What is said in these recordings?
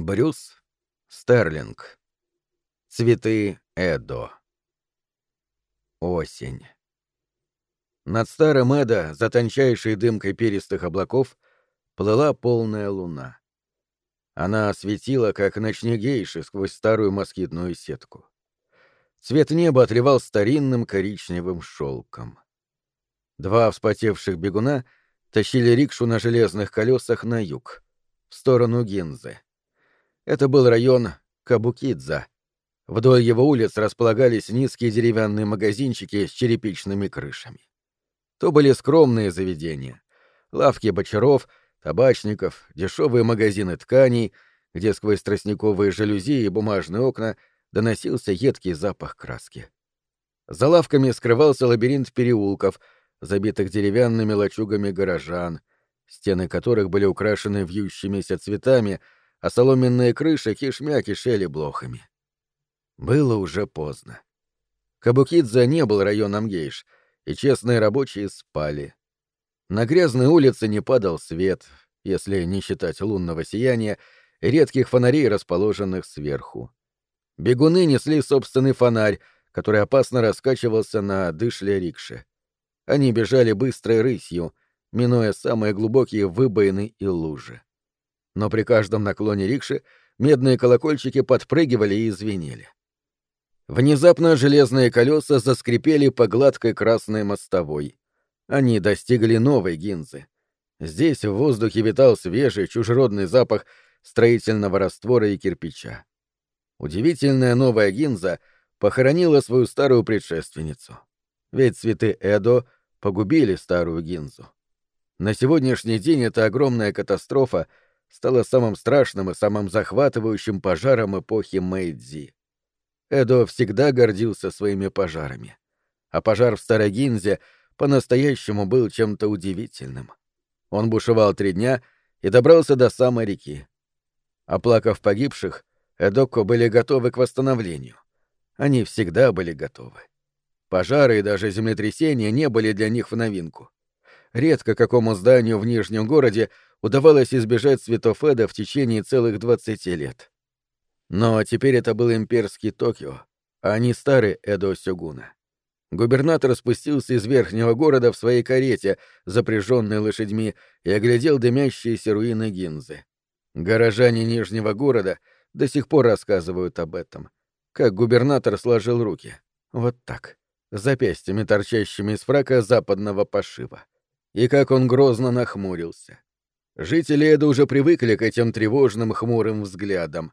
Брюс Стерлинг. Цветы Эдо. Осень. Над старым Эдо, за тончайшей дымкой перистых облаков, плыла полная луна. Она осветила, как ночник гейши сквозь старую москитную сетку. Цвет неба отливал старинным коричневым шелком. Два вспотевших бегуна тащили рикшу на железных колесах на юг, в сторону Гинзы. Это был район Кабукидза. Вдоль его улиц располагались низкие деревянные магазинчики с черепичными крышами. То были скромные заведения. Лавки бочаров, табачников, дешевые магазины тканей, где сквозь тростниковые жалюзи и бумажные окна доносился едкий запах краски. За лавками скрывался лабиринт переулков, забитых деревянными лачугами горожан, стены которых были украшены вьющимися цветами — а соломенные крыши кишмя кишели блохами. Было уже поздно. Кабукидзе не был районом гейш, и честные рабочие спали. На грязной улице не падал свет, если не считать лунного сияния, редких фонарей, расположенных сверху. Бегуны несли собственный фонарь, который опасно раскачивался на дышле рикши. Они бежали быстрой рысью, минуя самые глубокие выбоины и лужи но при каждом наклоне рикши медные колокольчики подпрыгивали и звенели. Внезапно железные колеса заскрипели по гладкой красной мостовой. Они достигли новой гинзы. Здесь в воздухе витал свежий чужеродный запах строительного раствора и кирпича. Удивительная новая гинза похоронила свою старую предшественницу. Ведь цветы Эдо погубили старую гинзу. На сегодняшний день эта огромная катастрофа — стало самым страшным и самым захватывающим пожаром эпохи Мэйдзи. Эдо всегда гордился своими пожарами. А пожар в Старогинзе по-настоящему был чем-то удивительным. Он бушевал три дня и добрался до самой реки. Оплакав погибших, Эдоко были готовы к восстановлению. Они всегда были готовы. Пожары и даже землетрясения не были для них в новинку. Редко какому зданию в Нижнем городе удавалось избежать цветов Эда в течение целых двадцати лет. Но теперь это был имперский Токио, а не старый Эдо Сёгуна. Губернатор спустился из верхнего города в своей карете, запряженной лошадьми, и оглядел дымящиеся руины Гинзы. Горожане Нижнего города до сих пор рассказывают об этом. Как губернатор сложил руки. Вот так. Запястьями, торчащими из фрака западного пошива. И как он грозно нахмурился. Жители Эда уже привыкли к этим тревожным хмурым взглядам.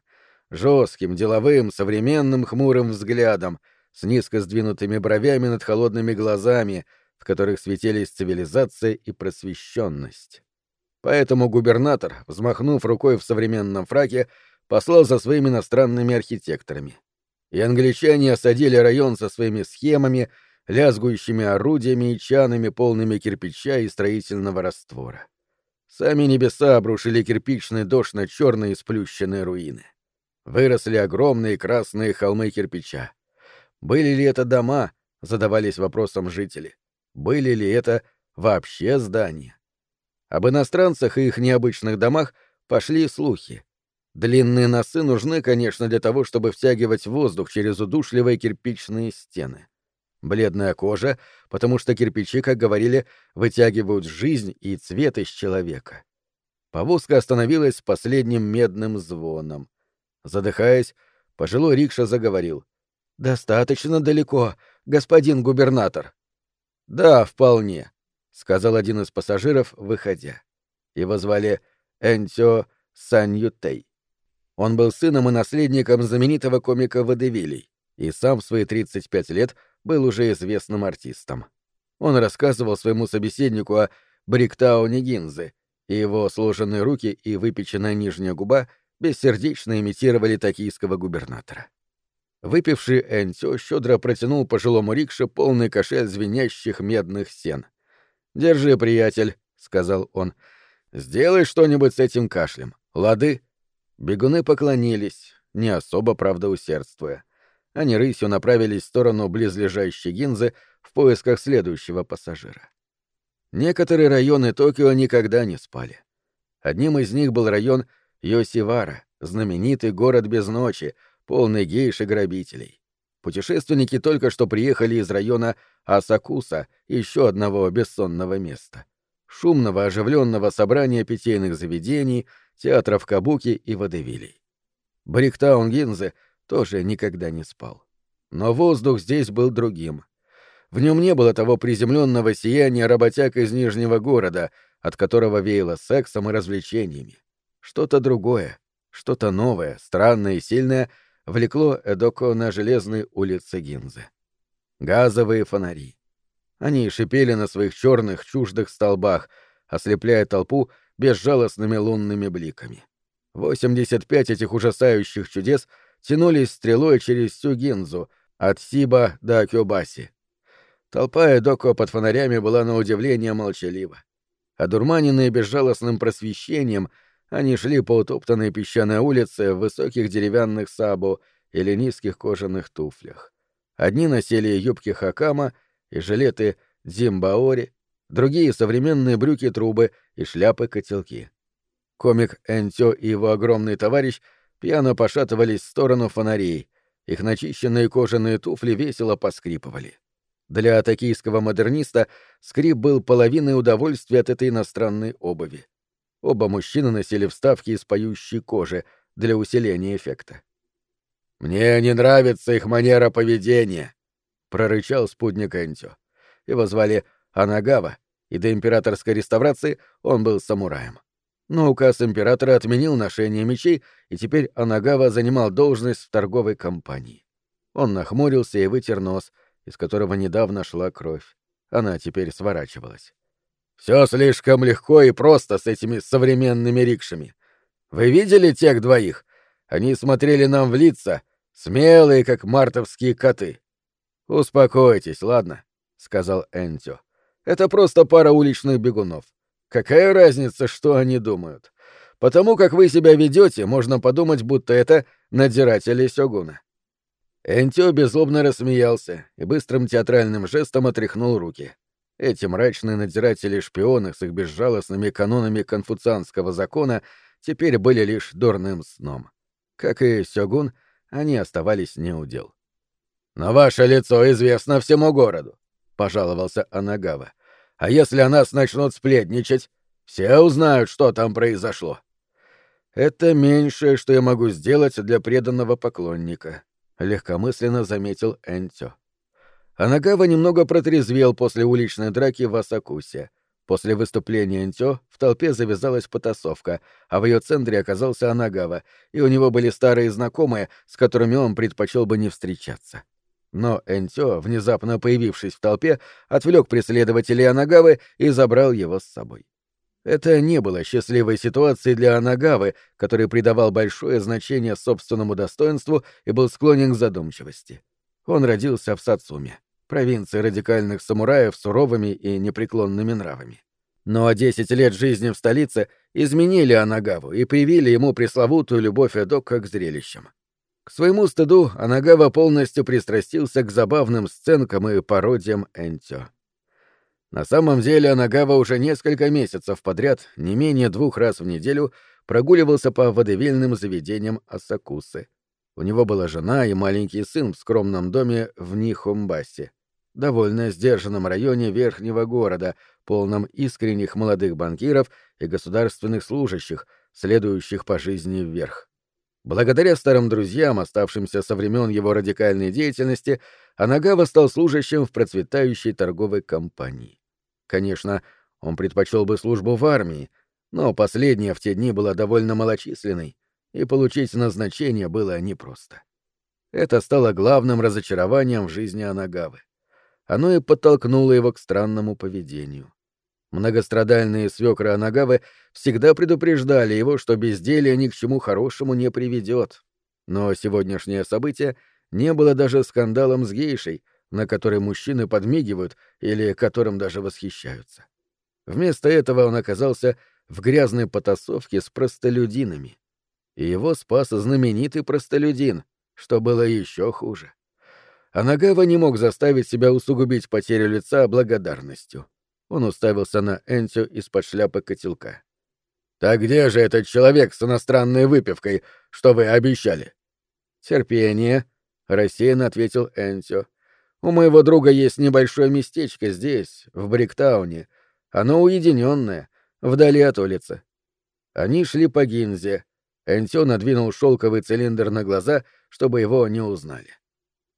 Жестким, деловым, современным хмурым взглядом, с низко сдвинутыми бровями над холодными глазами, в которых светились цивилизация и просвещенность. Поэтому губернатор, взмахнув рукой в современном фраке, послал за своими иностранными архитекторами. И англичане осадили район со своими схемами, лязгующими орудиями и чанами, полными кирпича и строительного раствора. Сами небеса обрушили кирпичный дождь на черные сплющенные руины. Выросли огромные красные холмы кирпича. Были ли это дома, задавались вопросом жители. Были ли это вообще здания? Об иностранцах и их необычных домах пошли слухи. Длинные носы нужны, конечно, для того, чтобы втягивать воздух через удушливые кирпичные стены. Бледная кожа, потому что кирпичи, как говорили, вытягивают жизнь и цвет из человека. Повозка остановилась с последним медным звоном. Задыхаясь, пожилой рикша заговорил. «Достаточно далеко, господин губернатор». «Да, вполне», — сказал один из пассажиров, выходя. Его звали Энтё Саньютей. Он был сыном и наследником знаменитого комика Водевилей и сам в свои 35 лет — был уже известным артистом. Он рассказывал своему собеседнику о Бриктауне Гинзе, и его сложенные руки и выпеченная нижняя губа бессердечно имитировали токийского губернатора. Выпивший Энтё щедро протянул пожилому рикше полный кошель звенящих медных сен. «Держи, приятель», — сказал он. «Сделай что-нибудь с этим кашлем. Лады?» Бегуны поклонились, не особо, правда, усердствуя они рысью направились в сторону близлежащей Гинзы в поисках следующего пассажира. Некоторые районы Токио никогда не спали. Одним из них был район Йосивара, знаменитый город без ночи, полный гейш и грабителей. Путешественники только что приехали из района Асакуса, еще одного бессонного места. Шумного, оживленного собрания питейных заведений, театров кабуки и водевилей. Бриктаун Гинзе тоже никогда не спал. Но воздух здесь был другим. В нем не было того приземленного сияния работяг из Нижнего города, от которого веяло сексом и развлечениями. Что-то другое, что-то новое, странное и сильное влекло Эдоко на железные улицы Гинзы. Газовые фонари. Они шипели на своих черных чуждых столбах, ослепляя толпу безжалостными лунными бликами. 85 этих ужасающих чудес тянулись стрелой через всю Гинзу, от Сиба до Кёбаси. Толпа Эдоко под фонарями была на удивление молчалива. Одурманенные безжалостным просвещением, они шли по утоптанной песчаной улице в высоких деревянных сабу или низких кожаных туфлях. Одни носили юбки хакама и жилеты дзимбаори, другие — современные брюки-трубы и шляпы-котелки. Комик Энтё и его огромный товарищ пьяно пошатывались в сторону фонарей, их начищенные кожаные туфли весело поскрипывали. Для токийского модерниста скрип был половиной удовольствия от этой иностранной обуви. Оба мужчины носили вставки из поющей кожи для усиления эффекта. «Мне не нравится их манера поведения», — прорычал спутник Энтё. Его звали Анагава, и до императорской реставрации он был самураем. Но указ императора отменил ношение мечей, и теперь Анагава занимал должность в торговой компании. Он нахмурился и вытер нос, из которого недавно шла кровь. Она теперь сворачивалась. Все слишком легко и просто с этими современными рикшами. Вы видели тех двоих? Они смотрели нам в лица, смелые, как мартовские коты. Успокойтесь, ладно, сказал Энтё. Это просто пара уличных бегунов. Какая разница, что они думают? Потому как вы себя ведете, можно подумать, будто это надзиратели Сёгуна. Энтё беззлобно рассмеялся и быстрым театральным жестом отряхнул руки. Эти мрачные надзиратели-шпионы с их безжалостными канонами конфуцианского закона теперь были лишь дурным сном. Как и Сёгун, они оставались неудел. «Но ваше лицо известно всему городу», — пожаловался Анагава. А если о нас начнут сплетничать, все узнают, что там произошло. Это меньшее, что я могу сделать для преданного поклонника, легкомысленно заметил Энтё. Анагава немного протрезвел после уличной драки в Асакусе. После выступления Энтё в толпе завязалась потасовка, а в ее центре оказался Анагава, и у него были старые знакомые, с которыми он предпочел бы не встречаться. Но Энтё, внезапно появившись в толпе, отвлек преследователей Анагавы и забрал его с собой. Это не было счастливой ситуацией для Анагавы, который придавал большое значение собственному достоинству и был склонен к задумчивости. Он родился в Сацуме, провинции радикальных самураев с суровыми и непреклонными нравами. Но десять лет жизни в столице изменили Анагаву и привили ему пресловутую любовь Эдока к зрелищам. К своему стыду Анагава полностью пристрастился к забавным сценкам и пародиям Энтё. На самом деле Анагава уже несколько месяцев подряд, не менее двух раз в неделю, прогуливался по водевильным заведениям Асакусы. У него была жена и маленький сын в скромном доме в Нихомбасе, довольно сдержанном районе верхнего города, полном искренних молодых банкиров и государственных служащих, следующих по жизни вверх. Благодаря старым друзьям, оставшимся со времен его радикальной деятельности, Анагава стал служащим в процветающей торговой компании. Конечно, он предпочел бы службу в армии, но последняя в те дни была довольно малочисленной, и получить назначение было непросто. Это стало главным разочарованием в жизни Анагавы. Оно и подтолкнуло его к странному поведению. Многострадальные свекры Анагавы всегда предупреждали его, что безделие ни к чему хорошему не приведет. Но сегодняшнее событие не было даже скандалом с гейшей, на который мужчины подмигивают или которым даже восхищаются. Вместо этого он оказался в грязной потасовке с простолюдинами. И его спас знаменитый простолюдин, что было еще хуже. Анагава не мог заставить себя усугубить потерю лица благодарностью. Он уставился на Энтю из-под шляпы котелка. Так где же этот человек с иностранной выпивкой, что вы обещали? Терпение, рассеянно ответил Энтио. У моего друга есть небольшое местечко здесь, в Бриктауне. Оно уединенное, вдали от улицы. Они шли по Гинзе. Энтио надвинул шелковый цилиндр на глаза, чтобы его не узнали.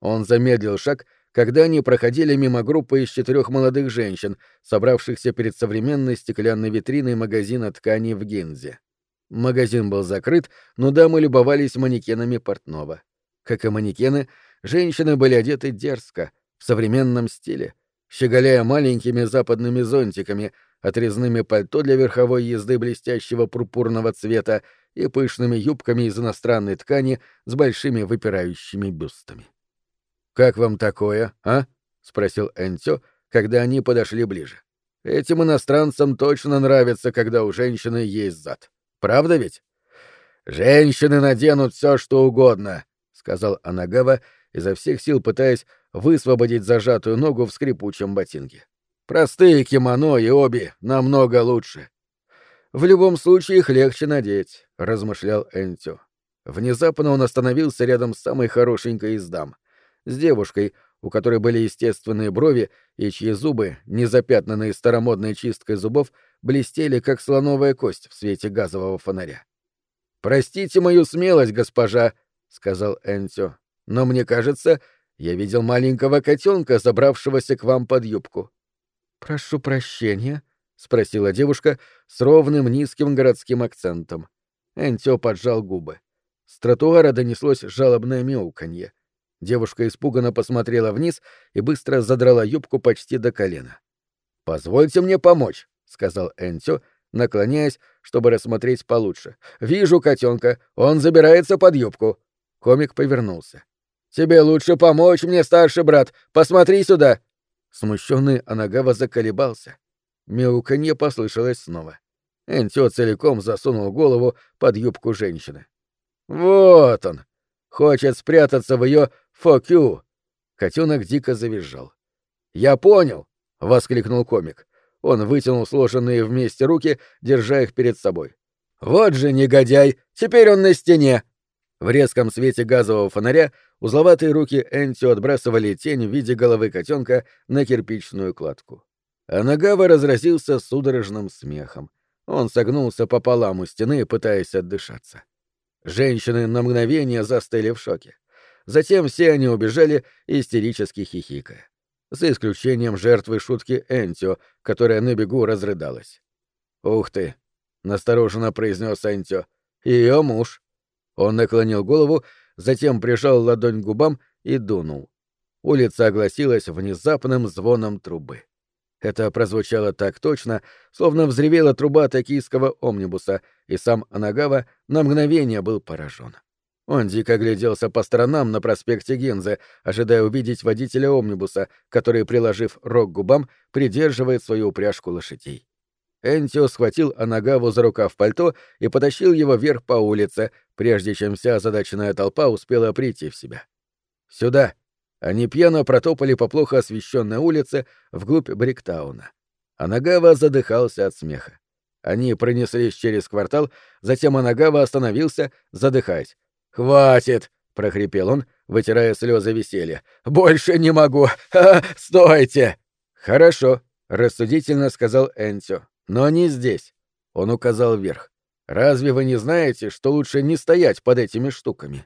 Он замедлил шаг, когда они проходили мимо группы из четырех молодых женщин, собравшихся перед современной стеклянной витриной магазина тканей в Гинзе. Магазин был закрыт, но дамы любовались манекенами портного. Как и манекены, женщины были одеты дерзко, в современном стиле, щеголяя маленькими западными зонтиками, отрезными пальто для верховой езды блестящего пурпурного цвета и пышными юбками из иностранной ткани с большими выпирающими бюстами. «Как вам такое, а?» — спросил Энтё, когда они подошли ближе. «Этим иностранцам точно нравится, когда у женщины есть зад. Правда ведь?» «Женщины наденут все, что угодно», — сказал Анагава, изо всех сил пытаясь высвободить зажатую ногу в скрипучем ботинке. «Простые кимоно и оби намного лучше». «В любом случае их легче надеть», — размышлял Энтю. Внезапно он остановился рядом с самой хорошенькой из дам, с девушкой, у которой были естественные брови и чьи зубы, не запятнанные старомодной чисткой зубов, блестели, как слоновая кость в свете газового фонаря. «Простите мою смелость, госпожа», — сказал Энтю, — «но мне кажется, я видел маленького котенка, забравшегося к вам под юбку». «Прошу прощения», — спросила девушка с ровным низким городским акцентом. Энтё поджал губы. С тротуара донеслось жалобное мяуканье. Девушка испуганно посмотрела вниз и быстро задрала юбку почти до колена. «Позвольте мне помочь», — сказал Энтё, наклоняясь, чтобы рассмотреть получше. «Вижу котенка, он забирается под юбку». Комик повернулся. «Тебе лучше помочь мне, старший брат. Посмотри сюда!» Смущенный Анагава заколебался. Мяуканье послышалось снова. Энтё целиком засунул голову под юбку женщины. «Вот он! Хочет спрятаться в ее фокю!» Котенок дико завизжал. «Я понял!» — воскликнул комик. Он вытянул сложенные вместе руки, держа их перед собой. «Вот же негодяй! Теперь он на стене!» В резком свете газового фонаря узловатые руки Энтио отбрасывали тень в виде головы котенка на кирпичную кладку. А Нагава разразился судорожным смехом. Он согнулся пополам у стены, пытаясь отдышаться. Женщины на мгновение застыли в шоке. Затем все они убежали, истерически хихикая. За исключением жертвы шутки Энтио, которая на бегу разрыдалась. «Ух ты!» — настороженно произнес Энтио. «Ее муж!» Он наклонил голову, затем прижал ладонь к губам и дунул. Улица огласилась внезапным звоном трубы. Это прозвучало так точно, словно взревела труба токийского омнибуса, и сам Анагава на мгновение был поражен. Он дико гляделся по сторонам на проспекте Гензе, ожидая увидеть водителя омнибуса, который, приложив рог к губам, придерживает свою упряжку лошадей. Энтио схватил Анагаву за рукав пальто и потащил его вверх по улице, прежде чем вся озадаченная толпа успела прийти в себя. «Сюда!» Они пьяно протопали по плохо освещенной улице вглубь Бриктауна. Анагава задыхался от смеха. Они пронеслись через квартал, затем Анагава остановился, задыхаясь. «Хватит!» — прохрипел он, вытирая слезы веселья. «Больше не могу! Ха стойте!» «Хорошо», — рассудительно сказал Энтио. Но не здесь. Он указал вверх. Разве вы не знаете, что лучше не стоять под этими штуками?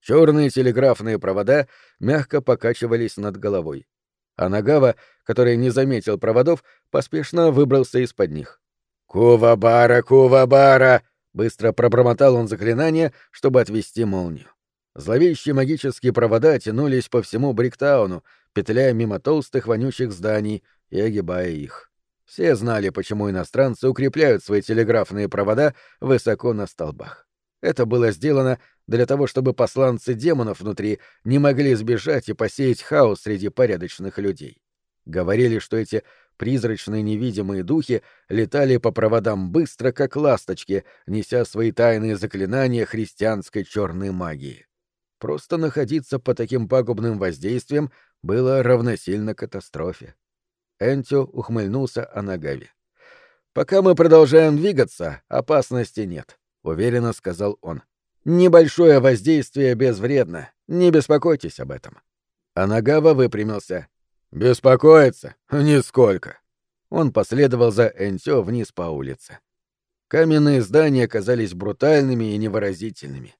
Черные телеграфные провода мягко покачивались над головой. А Нагава, который не заметил проводов, поспешно выбрался из-под них. «Кувабара, Кувабара!» — быстро пробормотал он заклинание, чтобы отвести молнию. Зловещие магические провода тянулись по всему Бриктауну, петляя мимо толстых вонючих зданий и огибая их. Все знали, почему иностранцы укрепляют свои телеграфные провода высоко на столбах. Это было сделано для того, чтобы посланцы демонов внутри не могли сбежать и посеять хаос среди порядочных людей. Говорили, что эти призрачные невидимые духи летали по проводам быстро, как ласточки, неся свои тайные заклинания христианской черной магии. Просто находиться под таким пагубным воздействием было равносильно катастрофе. Энтио ухмыльнулся о Нагаве. Пока мы продолжаем двигаться, опасности нет, уверенно сказал он. Небольшое воздействие безвредно. Не беспокойтесь об этом. Анагава выпрямился. Беспокоиться? Нисколько. Он последовал за Энсё вниз по улице. Каменные здания казались брутальными и невыразительными.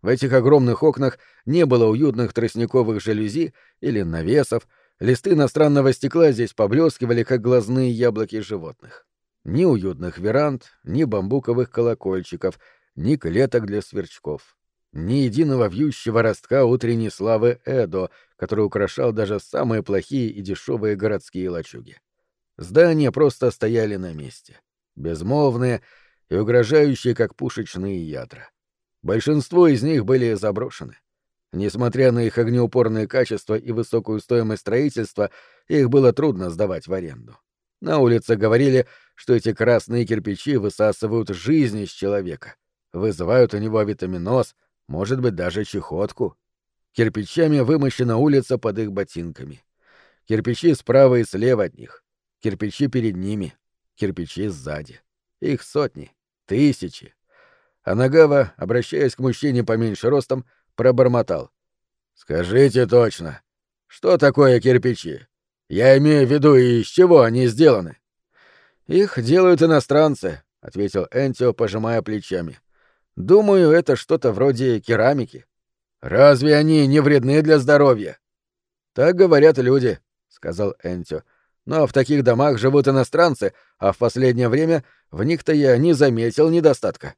В этих огромных окнах не было уютных тростниковых жалюзи или навесов, листы иностранного стекла здесь поблескивали, как глазные яблоки животных. Ни уютных веранд, ни бамбуковых колокольчиков, ни клеток для сверчков. Ни единого вьющего ростка утренней славы Эдо, который украшал даже самые плохие и дешевые городские лачуги. Здания просто стояли на месте, безмолвные и угрожающие, как пушечные ядра. Большинство из них были заброшены. Несмотря на их огнеупорные качества и высокую стоимость строительства, их было трудно сдавать в аренду. На улице говорили, что эти красные кирпичи высасывают жизнь из человека, вызывают у него авитаминоз, может быть, даже чехотку. Кирпичами вымощена улица под их ботинками. Кирпичи справа и слева от них. Кирпичи перед ними. Кирпичи сзади. Их сотни, тысячи. А Нагава, обращаясь к мужчине поменьше ростом, пробормотал. «Скажите точно, что такое кирпичи? Я имею в виду, из чего они сделаны?» «Их делают иностранцы», — ответил Энтио, пожимая плечами. «Думаю, это что-то вроде керамики». «Разве они не вредны для здоровья?» «Так говорят люди», — сказал Энтио. «Но в таких домах живут иностранцы, а в последнее время в них-то я не заметил недостатка».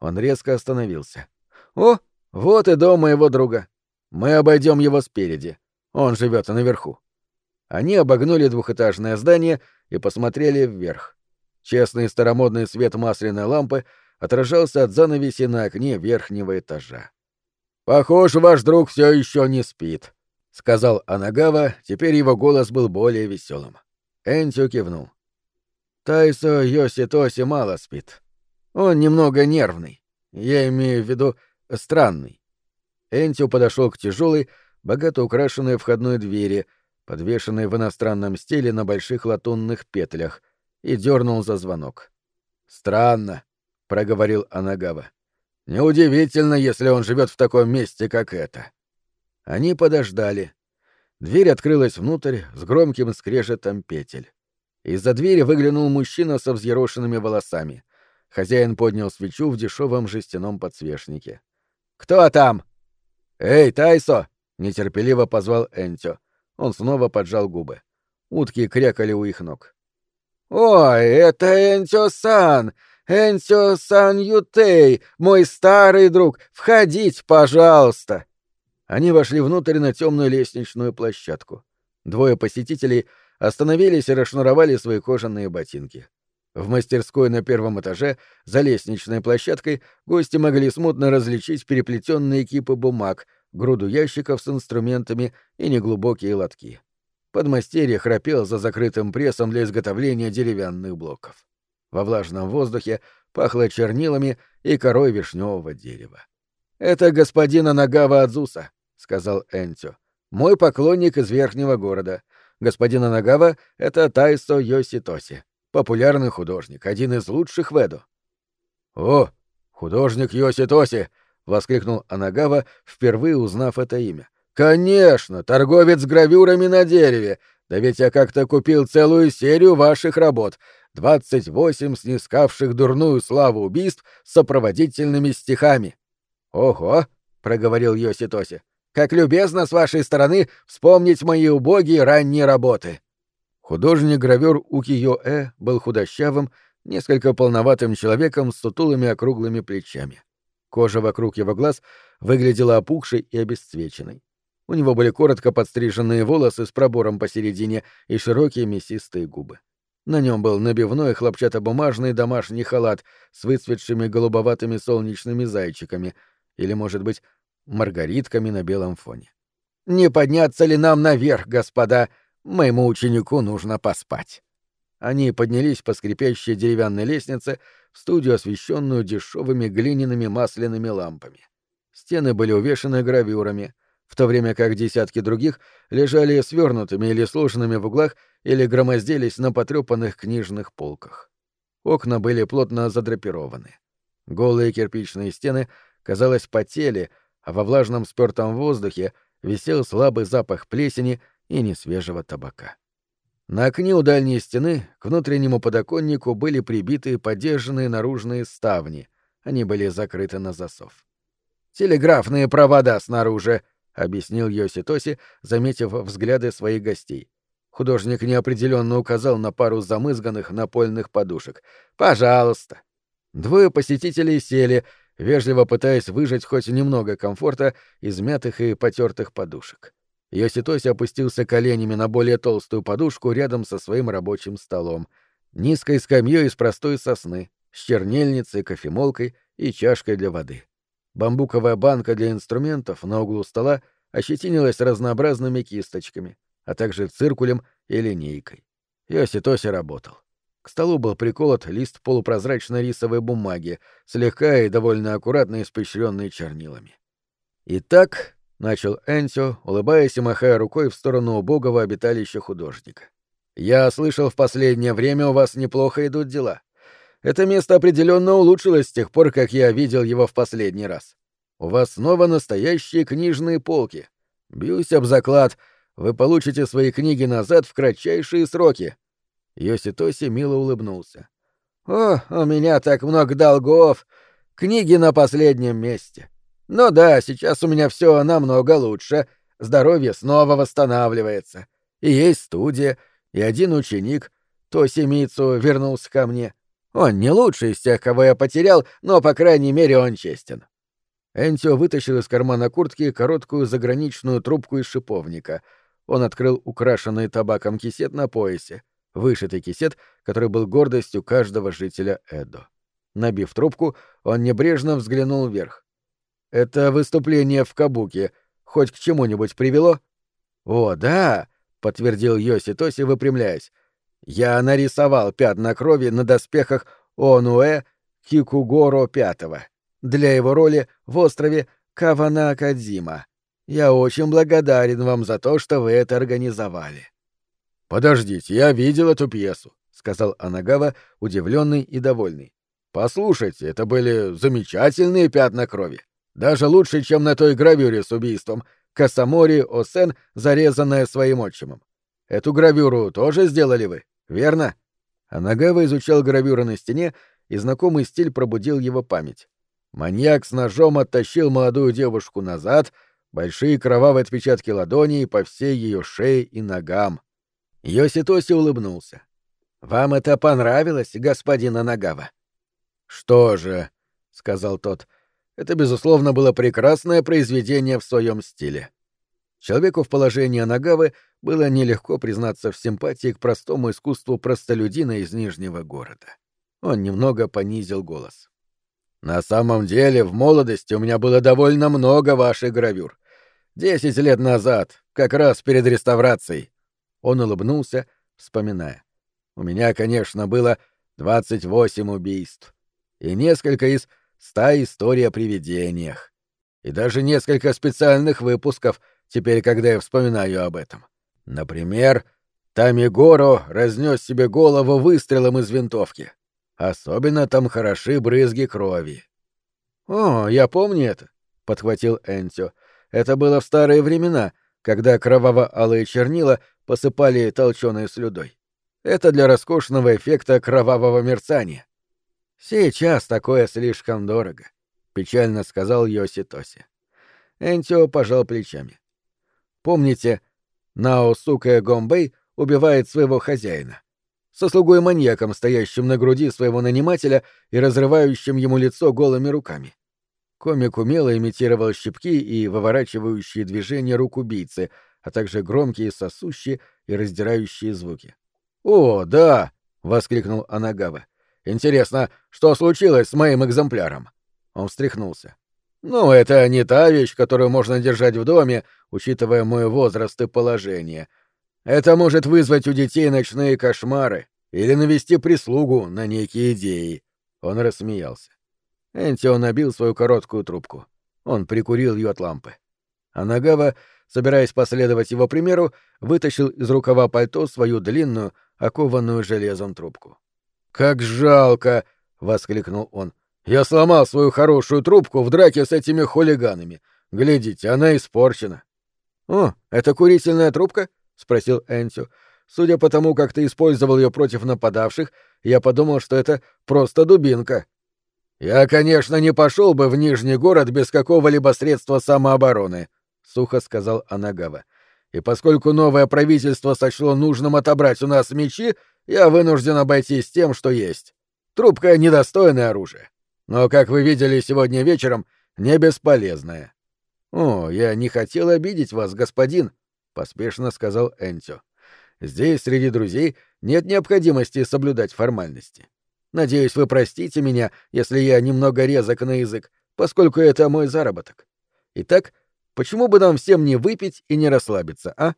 Он резко остановился. «О, вот и дом моего друга. Мы обойдем его спереди. Он живет наверху». Они обогнули двухэтажное здание и посмотрели вверх. Честный старомодный свет масляной лампы отражался от занавеси на окне верхнего этажа. «Похоже, ваш друг все еще не спит», — сказал Анагава, теперь его голос был более веселым. Энтю кивнул. Тайсо Йоситоси мало спит. Он немного нервный. Я имею в виду странный. Энтио подошел к тяжелой, богато украшенной входной двери, подвешенной в иностранном стиле на больших латунных петлях, и дернул за звонок. Странно, проговорил Анагава. Неудивительно, если он живет в таком месте, как это. Они подождали. Дверь открылась внутрь с громким скрежетом петель. Из-за двери выглянул мужчина со взъерошенными волосами — Хозяин поднял свечу в дешевом жестяном подсвечнике. «Кто там?» «Эй, Тайсо!» — нетерпеливо позвал Энтё. Он снова поджал губы. Утки крякали у их ног. «Ой, это Энтё-сан! Энтё-сан Ютей, мой старый друг! Входить, пожалуйста!» Они вошли внутрь на темную лестничную площадку. Двое посетителей остановились и расшнуровали свои кожаные ботинки. В мастерской на первом этаже, за лестничной площадкой, гости могли смутно различить переплетенные кипы бумаг, груду ящиков с инструментами и неглубокие лотки. Подмастерье храпел за закрытым прессом для изготовления деревянных блоков. Во влажном воздухе пахло чернилами и корой вишневого дерева. «Это господин Анагава Адзуса», — сказал Энтё. «Мой поклонник из верхнего города. Господин Анагава — это Тайсо Йоситоси популярный художник, один из лучших в Эду. «О, художник Йоси Тоси!» — воскликнул Анагава, впервые узнав это имя. «Конечно, торговец гравюрами на дереве! Да ведь я как-то купил целую серию ваших работ, двадцать восемь снискавших дурную славу убийств с сопроводительными стихами». «Ого!» — проговорил Йоси Тоси. «Как любезно с вашей стороны вспомнить мои убогие ранние работы!» Художник-гравер Укиё-э был худощавым, несколько полноватым человеком с сутулыми округлыми плечами. Кожа вокруг его глаз выглядела опухшей и обесцвеченной. У него были коротко подстриженные волосы с пробором посередине и широкие мясистые губы. На нем был набивной хлопчатобумажный домашний халат с выцветшими голубоватыми солнечными зайчиками или, может быть, маргаритками на белом фоне. «Не подняться ли нам наверх, господа?» Моему ученику нужно поспать. Они поднялись по скрипящей деревянной лестнице в студию, освещенную дешевыми глиняными масляными лампами. Стены были увешаны гравюрами, в то время как десятки других лежали свернутыми или сложенными в углах или громоздились на потрепанных книжных полках. Окна были плотно задрапированы. Голые кирпичные стены, казалось, потели, а во влажном спёртом воздухе висел слабый запах плесени и несвежего табака. На окне у дальней стены к внутреннему подоконнику были прибиты подержанные наружные ставни. Они были закрыты на засов. «Телеграфные провода снаружи», — объяснил Йоси Тоси, заметив взгляды своих гостей. Художник неопределенно указал на пару замызганных напольных подушек. «Пожалуйста». Двое посетителей сели, вежливо пытаясь выжать хоть немного комфорта из мятых и потертых подушек. Йоситоси опустился коленями на более толстую подушку рядом со своим рабочим столом, низкой скамьей из простой сосны, с чернильницей, кофемолкой и чашкой для воды. Бамбуковая банка для инструментов на углу стола ощетинилась разнообразными кисточками, а также циркулем и линейкой. Йоситоси работал. К столу был приколот лист полупрозрачной рисовой бумаги, слегка и довольно аккуратно испещренный чернилами. Итак, — начал Энсио, улыбаясь и махая рукой в сторону убогого обиталища художника. «Я слышал, в последнее время у вас неплохо идут дела. Это место определенно улучшилось с тех пор, как я видел его в последний раз. У вас снова настоящие книжные полки. Бьюсь об заклад, вы получите свои книги назад в кратчайшие сроки». Йоситоси мило улыбнулся. «О, у меня так много долгов! Книги на последнем месте!» Ну да, сейчас у меня все намного лучше. Здоровье снова восстанавливается. И есть студия, и один ученик, Тосимицу, вернулся ко мне. Он не лучший из тех, кого я потерял, но, по крайней мере, он честен. Энтио вытащил из кармана куртки короткую заграничную трубку из шиповника. Он открыл украшенный табаком кисет на поясе, вышитый кисет, который был гордостью каждого жителя Эдо. Набив трубку, он небрежно взглянул вверх. Это выступление в Кабуке хоть к чему-нибудь привело? О, да, подтвердил Йоси Тоси, выпрямляясь. Я нарисовал пятна крови на доспехах Онуэ Кикугоро Пятого для его роли в острове Каванакадзима. Я очень благодарен вам за то, что вы это организовали. Подождите, я видел эту пьесу, сказал Анагава, удивленный и довольный. Послушайте, это были замечательные пятна крови. Даже лучше, чем на той гравюре с убийством. Касамори Осен, зарезанная своим отчимом. Эту гравюру тоже сделали вы, верно? Анагава изучал гравюры на стене, и знакомый стиль пробудил его память. Маньяк с ножом оттащил молодую девушку назад, большие кровавые отпечатки ладоней по всей ее шее и ногам. Йоситоси улыбнулся. «Вам это понравилось, господин Анагава?» «Что же», — сказал тот, это, безусловно, было прекрасное произведение в своем стиле. Человеку в положении Анагавы было нелегко признаться в симпатии к простому искусству простолюдина из Нижнего города. Он немного понизил голос. «На самом деле, в молодости у меня было довольно много ваших гравюр. Десять лет назад, как раз перед реставрацией». Он улыбнулся, вспоминая. «У меня, конечно, было двадцать восемь убийств. И несколько из ста историй о привидениях. И даже несколько специальных выпусков, теперь, когда я вспоминаю об этом. Например, Тамигоро разнес себе голову выстрелом из винтовки. Особенно там хороши брызги крови. «О, я помню это», — подхватил Энтио. «Это было в старые времена, когда кроваво-алые чернила посыпали толченой слюдой. Это для роскошного эффекта кровавого мерцания. Сейчас такое слишком дорого, печально сказал Йоси Тоси. Энтио пожал плечами. Помните, Наосука Гомбей убивает своего хозяина. Со слугой маньяком, стоящим на груди своего нанимателя и разрывающим ему лицо голыми руками. Комик умело имитировал щипки и выворачивающие движения рук убийцы, а также громкие сосущие и раздирающие звуки. «О, да!» — воскликнул Анагава. Интересно, что случилось с моим экземпляром? Он встряхнулся. Ну, это не та вещь, которую можно держать в доме, учитывая мой возраст и положение. Это может вызвать у детей ночные кошмары или навести прислугу на некие идеи. Он рассмеялся. Энтио набил свою короткую трубку. Он прикурил ее от лампы. А Нагава, собираясь последовать его примеру, вытащил из рукава пальто свою длинную, окованную железом трубку. «Как жалко!» — воскликнул он. «Я сломал свою хорошую трубку в драке с этими хулиганами. Глядите, она испорчена». «О, это курительная трубка?» — спросил Энтю. «Судя по тому, как ты использовал ее против нападавших, я подумал, что это просто дубинка». «Я, конечно, не пошел бы в Нижний город без какого-либо средства самообороны», — сухо сказал Анагава. «И поскольку новое правительство сочло нужным отобрать у нас мечи, я вынужден обойтись тем, что есть. Трубка — недостойное оружие. Но, как вы видели сегодня вечером, не бесполезное. «О, я не хотел обидеть вас, господин», — поспешно сказал Энтио. «Здесь, среди друзей, нет необходимости соблюдать формальности. Надеюсь, вы простите меня, если я немного резок на язык, поскольку это мой заработок. Итак, почему бы нам всем не выпить и не расслабиться, а?»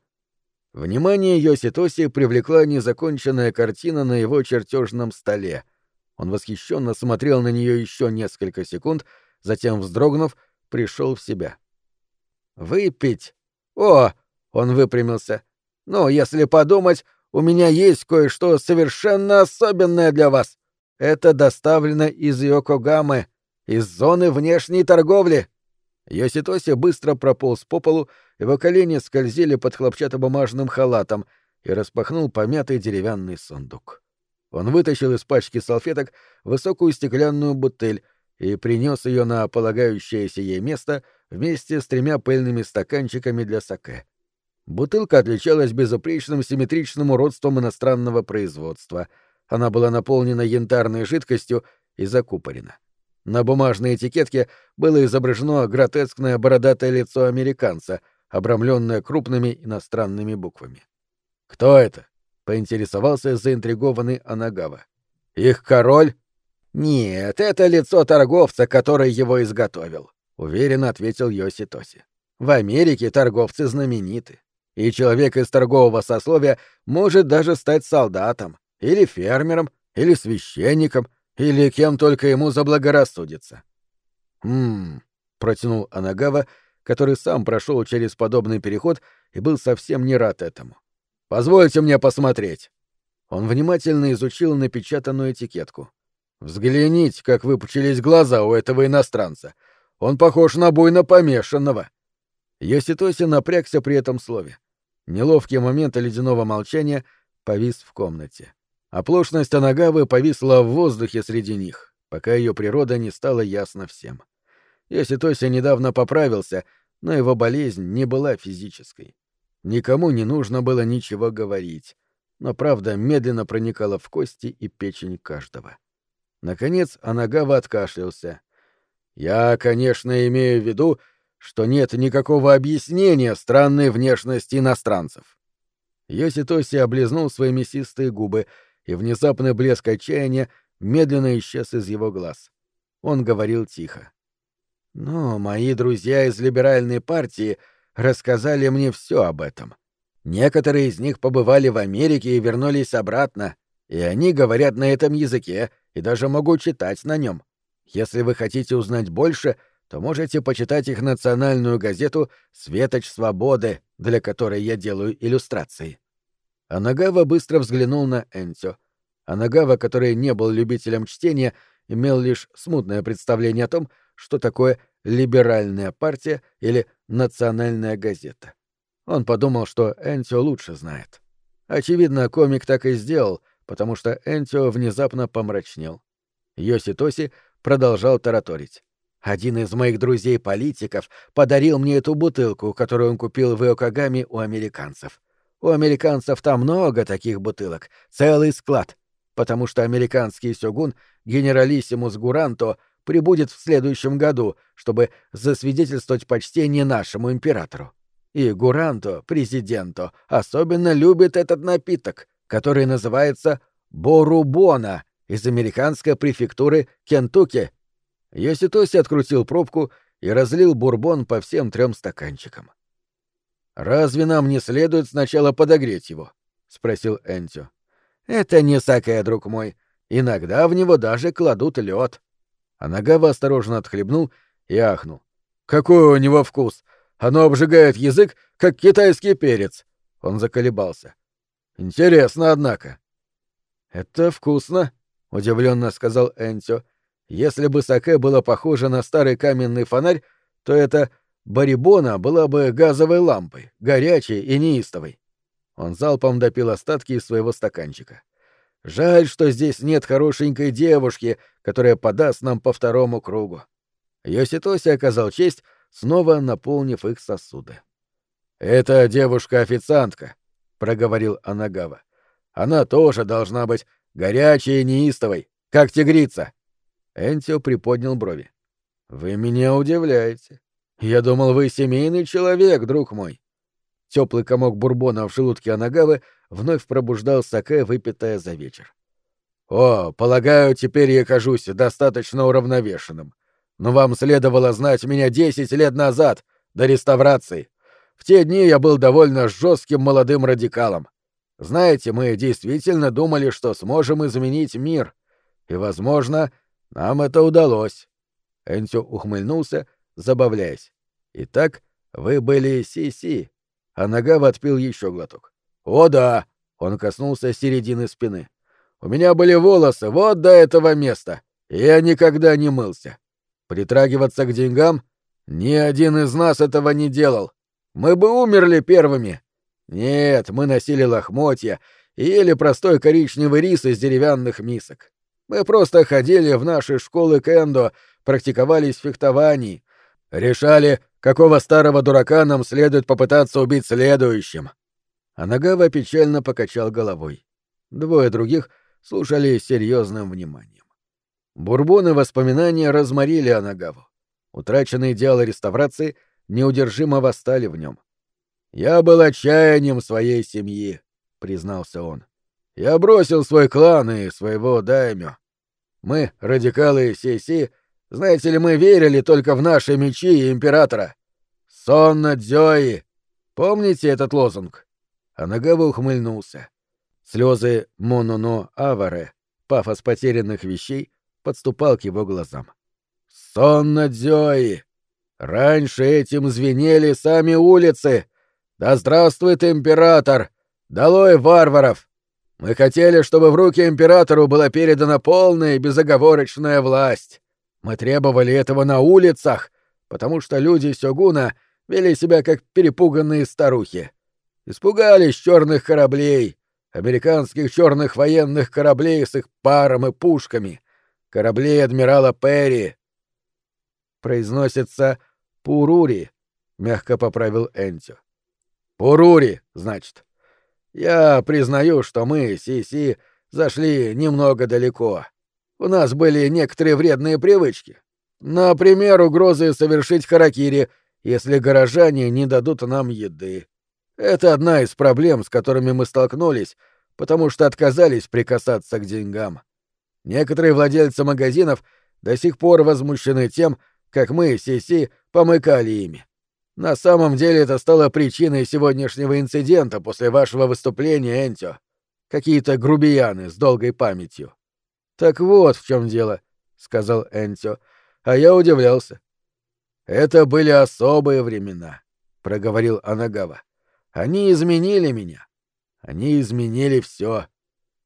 Внимание Йоситоси привлекла незаконченная картина на его чертежном столе. Он восхищенно смотрел на нее еще несколько секунд, затем, вздрогнув, пришел в себя. «Выпить? О!» — он выпрямился. «Ну, если подумать, у меня есть кое-что совершенно особенное для вас. Это доставлено из Йокогамы, из зоны внешней торговли». Йоситоси быстро прополз по полу, его колени скользили под хлопчатобумажным халатом и распахнул помятый деревянный сундук. Он вытащил из пачки салфеток высокую стеклянную бутыль и принес ее на полагающееся ей место — вместе с тремя пыльными стаканчиками для саке. Бутылка отличалась безупречным симметричным уродством иностранного производства. Она была наполнена янтарной жидкостью и закупорена. На бумажной этикетке было изображено гротескное бородатое лицо американца, обрамленное крупными иностранными буквами. «Кто это?» — поинтересовался заинтригованный Анагава. «Их король?» «Нет, это лицо торговца, который его изготовил уверенно ответил Йоси Тоси. В Америке торговцы знамениты, и человек из торгового сословия может даже стать солдатом, или фермером, или священником, или кем только ему заблагорассудится. «Хм...» — протянул Анагава, который сам прошел через подобный переход и был совсем не рад этому. «Позвольте мне посмотреть». Он внимательно изучил напечатанную этикетку. «Взгляните, как выпучились глаза у этого иностранца. Он похож на буйно помешанного. Йоситоси напрягся при этом слове. Неловкий момент ледяного молчания повис в комнате. Оплошность Анагавы повисла в воздухе среди них, пока ее природа не стала ясна всем. Йоситоси недавно поправился, но его болезнь не была физической. Никому не нужно было ничего говорить, но правда медленно проникала в кости и печень каждого. Наконец Анагава откашлялся, я, конечно, имею в виду, что нет никакого объяснения странной внешности иностранцев. Йоситоси облизнул свои мясистые губы, и внезапный блеск отчаяния медленно исчез из его глаз. Он говорил тихо. «Но мои друзья из либеральной партии рассказали мне все об этом. Некоторые из них побывали в Америке и вернулись обратно, и они говорят на этом языке и даже могут читать на нем. Если вы хотите узнать больше, то можете почитать их национальную газету «Светоч свободы», для которой я делаю иллюстрации. Анагава быстро взглянул на Энтё. Анагава, который не был любителем чтения, имел лишь смутное представление о том, что такое либеральная партия или национальная газета. Он подумал, что Энтио лучше знает. Очевидно, комик так и сделал, потому что Энтио внезапно помрачнел. Йоси Тоси продолжал тараторить. Один из моих друзей-политиков подарил мне эту бутылку, которую он купил в Иокагаме у американцев. У американцев там много таких бутылок, целый склад, потому что американский сёгун, генералиссимус Гуранто, прибудет в следующем году, чтобы засвидетельствовать почтение нашему императору. И Гуранто, президенто, особенно любит этот напиток, который называется Борубона, из американской префектуры Кентукки. Йоситоси открутил пробку и разлил бурбон по всем трем стаканчикам. «Разве нам не следует сначала подогреть его?» — спросил Энтио. «Это не сакая, друг мой. Иногда в него даже кладут лед. Анагава осторожно отхлебнул и ахнул. «Какой у него вкус! Оно обжигает язык, как китайский перец!» Он заколебался. «Интересно, однако». «Это вкусно», — удивленно сказал Энтио. «Если бы саке было похоже на старый каменный фонарь, то это барибона была бы газовой лампой, горячей и неистовой». Он залпом допил остатки из своего стаканчика. «Жаль, что здесь нет хорошенькой девушки, которая подаст нам по второму кругу». Йоситоси оказал честь, снова наполнив их сосуды. «Это девушка-официантка», — проговорил Анагава. «Она тоже должна быть горячей и неистовой, как тигрица». Энтио приподнял брови. «Вы меня удивляете. Я думал, вы семейный человек, друг мой». Теплый комок бурбона в желудке Анагавы вновь пробуждал саке, выпитое за вечер. «О, полагаю, теперь я кажусь достаточно уравновешенным. Но вам следовало знать меня десять лет назад, до реставрации. В те дни я был довольно жестким молодым радикалом. Знаете, мы действительно думали, что сможем изменить мир. И, возможно, нам это удалось. Энтю ухмыльнулся, забавляясь. Итак, вы были Си-Си. А Нагава отпил еще глоток. О да! Он коснулся середины спины. У меня были волосы вот до этого места. И я никогда не мылся. Притрагиваться к деньгам? Ни один из нас этого не делал. Мы бы умерли первыми. Нет, мы носили лохмотья и ели простой коричневый рис из деревянных мисок. Мы просто ходили в наши школы кендо, практиковались в фехтовании, решали, какого старого дурака нам следует попытаться убить следующим. Анагава печально покачал головой. Двое других слушали серьезным вниманием. Бурбоны воспоминания разморили Анагаву. Утраченные идеалы реставрации неудержимо восстали в нем. «Я был отчаянием своей семьи», — признался он. «Я бросил свой клан и своего даймё. Мы, радикалы Си-Си, знаете ли, мы верили только в наши мечи и императора. Сонна Дзёи! Помните этот лозунг?» Анагава ухмыльнулся. Слезы Мононо Аваре, пафос потерянных вещей, подступал к его глазам. «Сонно Дзёи! Раньше этим звенели сами улицы! Да здравствует император! Долой варваров! Мы хотели, чтобы в руки императору была передана полная и безоговорочная власть. Мы требовали этого на улицах, потому что люди Сёгуна вели себя как перепуганные старухи. Испугались черных кораблей, американских черных военных кораблей с их паром и пушками, кораблей адмирала Перри. Произносится «Пурури», — мягко поправил Энтио. «Пурури, значит. Я признаю, что мы, Си-Си, зашли немного далеко. У нас были некоторые вредные привычки. Например, угрозы совершить харакири, если горожане не дадут нам еды. Это одна из проблем, с которыми мы столкнулись, потому что отказались прикасаться к деньгам. Некоторые владельцы магазинов до сих пор возмущены тем, как мы, Сиси, помыкали ими. На самом деле это стало причиной сегодняшнего инцидента после вашего выступления, Энтио. Какие-то грубияны с долгой памятью. Так вот в чем дело, сказал Энтио, а я удивлялся. Это были особые времена, проговорил Анагава. Они изменили меня. Они изменили все.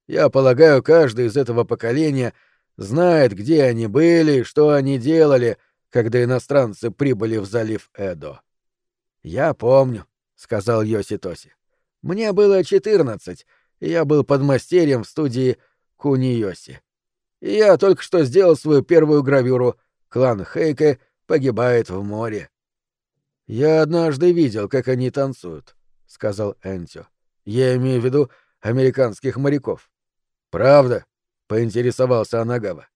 Я полагаю, каждый из этого поколения знает, где они были, что они делали, когда иностранцы прибыли в залив Эдо. Я помню, сказал Йоситоси. Мне было четырнадцать, и я был подмастерьем в студии Куниоси. Я только что сделал свою первую гравюру «Клан Хейке погибает в море». «Я однажды видел, как они танцуют», — сказал Энтио. «Я имею в виду американских моряков. «Правда?» — поинтересовался Анагава.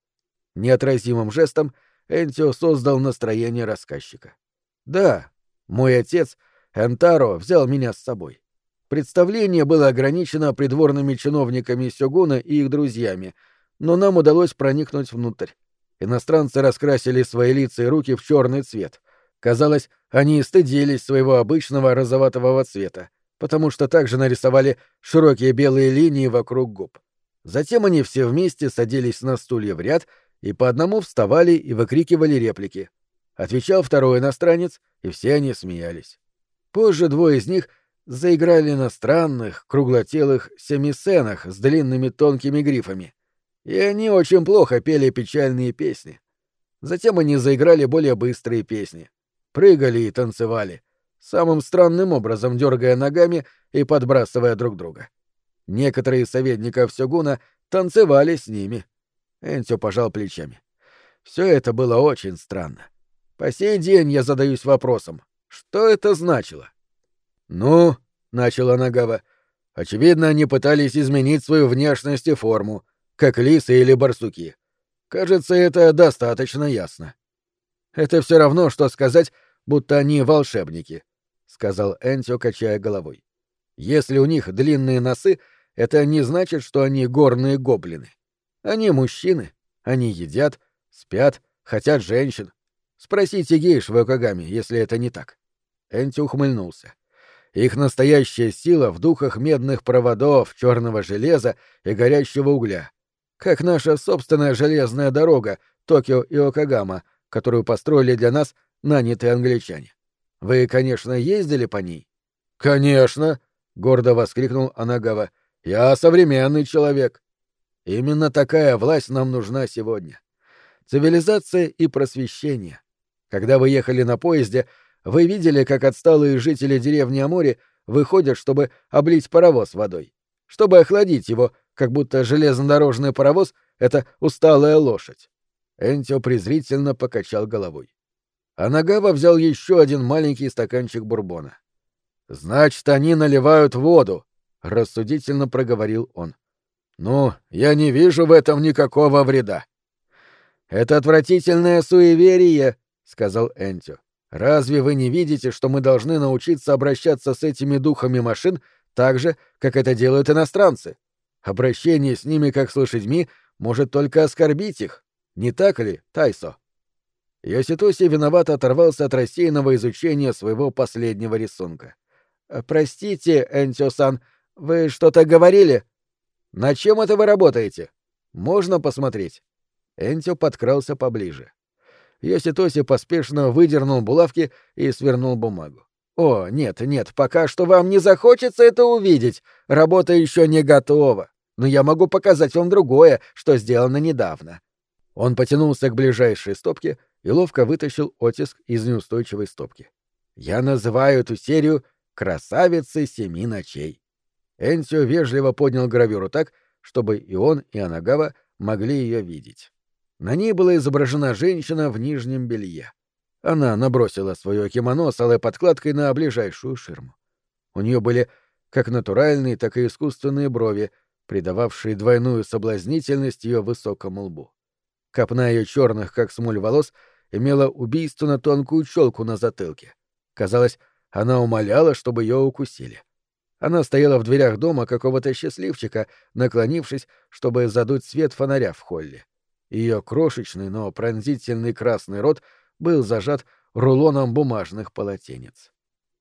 Неотразимым жестом Энтио создал настроение рассказчика. «Да, мой отец, Энтаро, взял меня с собой. Представление было ограничено придворными чиновниками Сёгуна и их друзьями, но нам удалось проникнуть внутрь. Иностранцы раскрасили свои лица и руки в черный цвет. Казалось, они стыдились своего обычного розоватого цвета, потому что также нарисовали широкие белые линии вокруг губ. Затем они все вместе садились на стулья в ряд и по одному вставали и выкрикивали реплики. Отвечал второй иностранец, и все они смеялись. Позже двое из них заиграли на странных, круглотелых семисенах с длинными тонкими грифами. И они очень плохо пели печальные песни. Затем они заиграли более быстрые песни. Прыгали и танцевали, самым странным образом дергая ногами и подбрасывая друг друга. Некоторые из советников Сёгуна танцевали с ними. Энтю пожал плечами. Все это было очень странно. По сей день я задаюсь вопросом, что это значило? «Ну», — начала Нагава, — «очевидно, они пытались изменить свою внешность и форму, как лисы или барсуки. Кажется, это достаточно ясно». «Это все равно, что сказать, будто они волшебники», — сказал Энтио, качая головой. «Если у них длинные носы, это не значит, что они горные гоблины. Они мужчины, они едят, спят, хотят женщин. Спросите гейш в Окагаме, если это не так». Энти ухмыльнулся. Их настоящая сила в духах медных проводов, черного железа и горящего угля. Как наша собственная железная дорога, Токио и Окагама, которую построили для нас нанятые англичане. Вы, конечно, ездили по ней? Конечно, гордо воскликнул Анагава. Я современный человек. Именно такая власть нам нужна сегодня. Цивилизация и просвещение. Когда вы ехали на поезде, вы видели, как отсталые жители деревни Амори выходят, чтобы облить паровоз водой, чтобы охладить его, как будто железнодорожный паровоз — это усталая лошадь. Энтио презрительно покачал головой. А Нагава взял еще один маленький стаканчик бурбона. «Значит, они наливают воду», — рассудительно проговорил он. «Ну, я не вижу в этом никакого вреда». «Это отвратительное суеверие», — сказал Энтио. «Разве вы не видите, что мы должны научиться обращаться с этими духами машин так же, как это делают иностранцы? Обращение с ними как с лошадьми может только оскорбить их. Не так ли, Тайсо?» Йоситоси виновато оторвался от рассеянного изучения своего последнего рисунка. «Э, «Простите, Энтио-сан, вы что-то говорили?» «На чем это вы работаете? Можно посмотреть?» Энтио подкрался поближе. Йоситоси поспешно выдернул булавки и свернул бумагу. «О, нет, нет, пока что вам не захочется это увидеть. Работа еще не готова. Но я могу показать вам другое, что сделано недавно». Он потянулся к ближайшей стопке и ловко вытащил оттиск из неустойчивой стопки. «Я называю эту серию «Красавицы семи ночей». Энсио вежливо поднял гравюру так, чтобы и он, и Анагава могли ее видеть. На ней была изображена женщина в нижнем белье. Она набросила свое кимоно с алой подкладкой на ближайшую ширму. У нее были как натуральные, так и искусственные брови, придававшие двойную соблазнительность ее высокому лбу. Копна ее черных, как смоль волос, имела убийственно тонкую челку на затылке. Казалось, она умоляла, чтобы ее укусили. Она стояла в дверях дома какого-то счастливчика, наклонившись, чтобы задуть свет фонаря в холле. Ее крошечный, но пронзительный красный рот был зажат рулоном бумажных полотенец.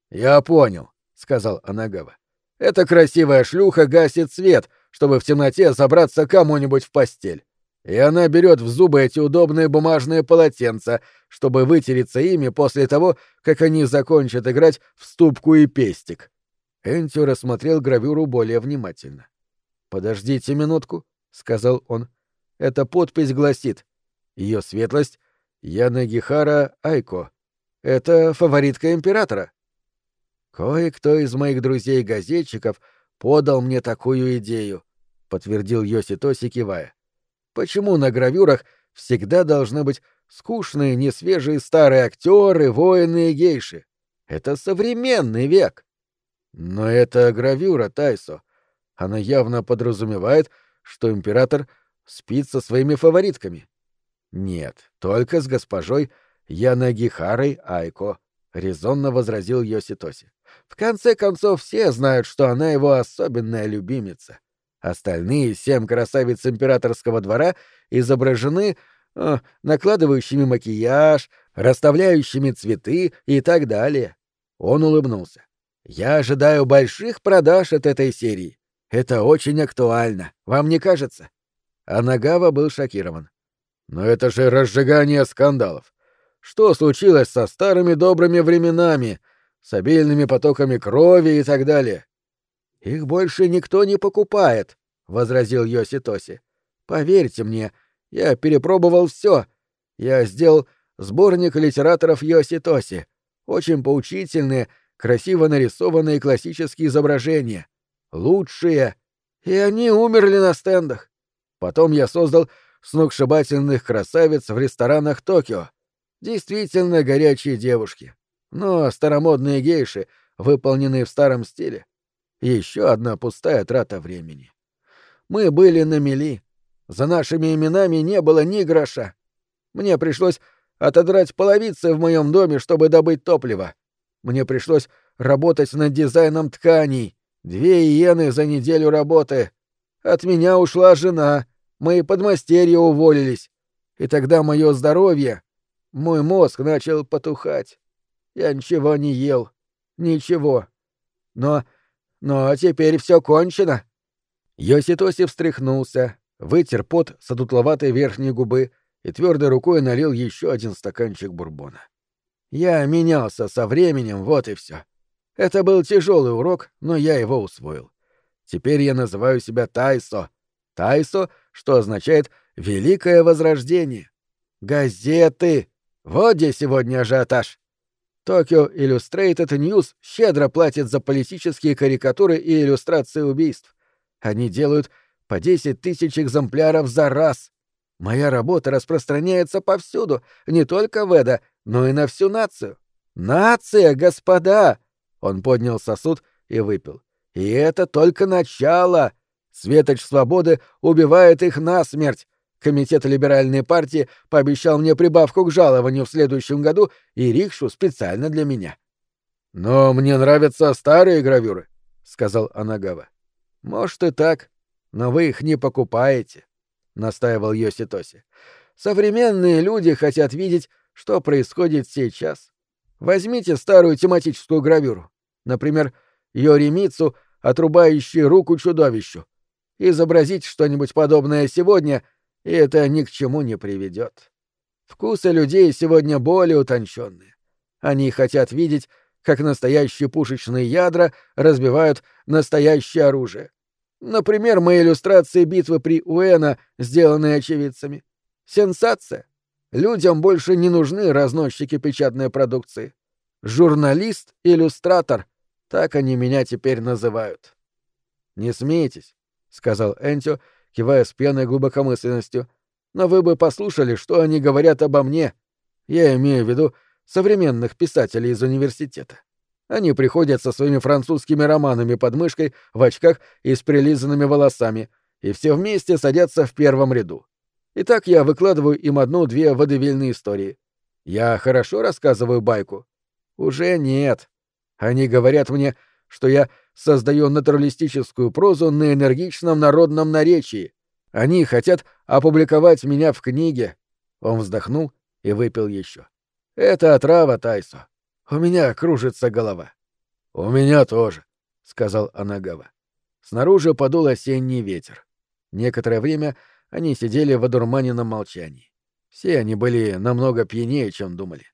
«Я понял», — сказал Анагава. «Эта красивая шлюха гасит свет, чтобы в темноте забраться кому-нибудь в постель. И она берет в зубы эти удобные бумажные полотенца, чтобы вытереться ими после того, как они закончат играть в ступку и пестик». Энтио рассмотрел гравюру более внимательно. «Подождите минутку», — сказал он. Эта подпись гласит «Ее светлость Янагихара Айко. Это фаворитка императора». «Кое-кто из моих друзей-газетчиков подал мне такую идею», — подтвердил Йоситоси, кивая. «Почему на гравюрах всегда должны быть скучные, несвежие старые актеры, воины и гейши? Это современный век». «Но это гравюра, Тайсо. Она явно подразумевает, что император — спит со своими фаворитками. Нет, только с госпожой Янагихарой Айко, резонно возразил Йоситоси. В конце концов, все знают, что она его особенная любимица. Остальные семь красавиц императорского двора изображены э, накладывающими макияж, расставляющими цветы и так далее. Он улыбнулся. Я ожидаю больших продаж от этой серии. Это очень актуально, вам не кажется? А Нагава был шокирован. «Но это же разжигание скандалов! Что случилось со старыми добрыми временами, с обильными потоками крови и так далее?» «Их больше никто не покупает», — возразил Йоситоси. Поверьте мне, я перепробовал все. Я сделал сборник литераторов Йоси Тоси. Очень поучительные, красиво нарисованные классические изображения. Лучшие. И они умерли на стендах. Потом я создал сногсшибательных красавиц в ресторанах Токио. Действительно горячие девушки. Но старомодные гейши, выполненные в старом стиле. Еще одна пустая трата времени. Мы были на мели. За нашими именами не было ни гроша. Мне пришлось отодрать половицы в моем доме, чтобы добыть топливо. Мне пришлось работать над дизайном тканей. Две иены за неделю работы. От меня ушла жена. Мои подмастерья уволились. И тогда мое здоровье, мой мозг начал потухать. Я ничего не ел. Ничего. Но... но теперь все кончено. Йоситоси встряхнулся, вытер пот с одутловатой верхней губы и твердой рукой налил еще один стаканчик бурбона. Я менялся со временем, вот и все. Это был тяжелый урок, но я его усвоил. Теперь я называю себя Тайсо. Тайсо, что означает «великое возрождение». Газеты! Вот где сегодня ажиотаж. Токио Illustrated News щедро платит за политические карикатуры и иллюстрации убийств. Они делают по 10 тысяч экземпляров за раз. Моя работа распространяется повсюду, не только в Эда, но и на всю нацию. Нация, господа! Он поднял сосуд и выпил. И это только начало. Светоч свободы убивает их насмерть. Комитет либеральной партии пообещал мне прибавку к жалованию в следующем году и рикшу специально для меня. Но мне нравятся старые гравюры, сказал Анагава. Может и так, но вы их не покупаете, настаивал Йоситоси. Современные люди хотят видеть, что происходит сейчас. Возьмите старую тематическую гравюру, например, Йоримицу, отрубающий руку чудовищу. Изобразить что-нибудь подобное сегодня — и это ни к чему не приведет. Вкусы людей сегодня более утонченные. Они хотят видеть, как настоящие пушечные ядра разбивают настоящее оружие. Например, мои иллюстрации битвы при Уэна, сделанные очевидцами. Сенсация. Людям больше не нужны разносчики печатной продукции. Журналист-иллюстратор. Так они меня теперь называют. «Не смейтесь», — сказал Энтио, кивая с пьяной глубокомысленностью. «Но вы бы послушали, что они говорят обо мне. Я имею в виду современных писателей из университета. Они приходят со своими французскими романами под мышкой, в очках и с прилизанными волосами, и все вместе садятся в первом ряду. Итак, я выкладываю им одну-две водевильные истории. Я хорошо рассказываю байку? Уже нет. Они говорят мне, что я создаю натуралистическую прозу на энергичном народном наречии. Они хотят опубликовать меня в книге. Он вздохнул и выпил еще. Это отрава, Тайсо. У меня кружится голова. У меня тоже, сказал Анагава. Снаружи подул осенний ветер. Некоторое время они сидели в одурманенном молчании. Все они были намного пьянее, чем думали.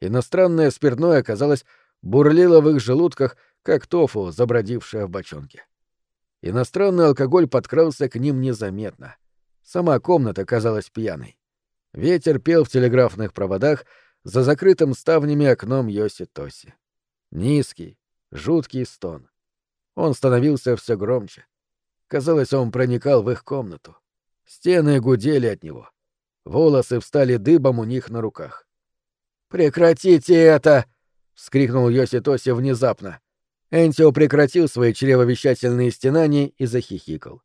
Иностранное спиртное, казалось, бурлило в их желудках, как тофу, забродившая в бочонке. Иностранный алкоголь подкрался к ним незаметно. Сама комната казалась пьяной. Ветер пел в телеграфных проводах за закрытым ставнями окном Йоси-Тоси. Низкий, жуткий стон. Он становился все громче. Казалось, он проникал в их комнату. Стены гудели от него. Волосы встали дыбом у них на руках. «Прекратите это!» — вскрикнул Йоси-Тоси внезапно. Энтио прекратил свои чревовещательные стенания и захихикал.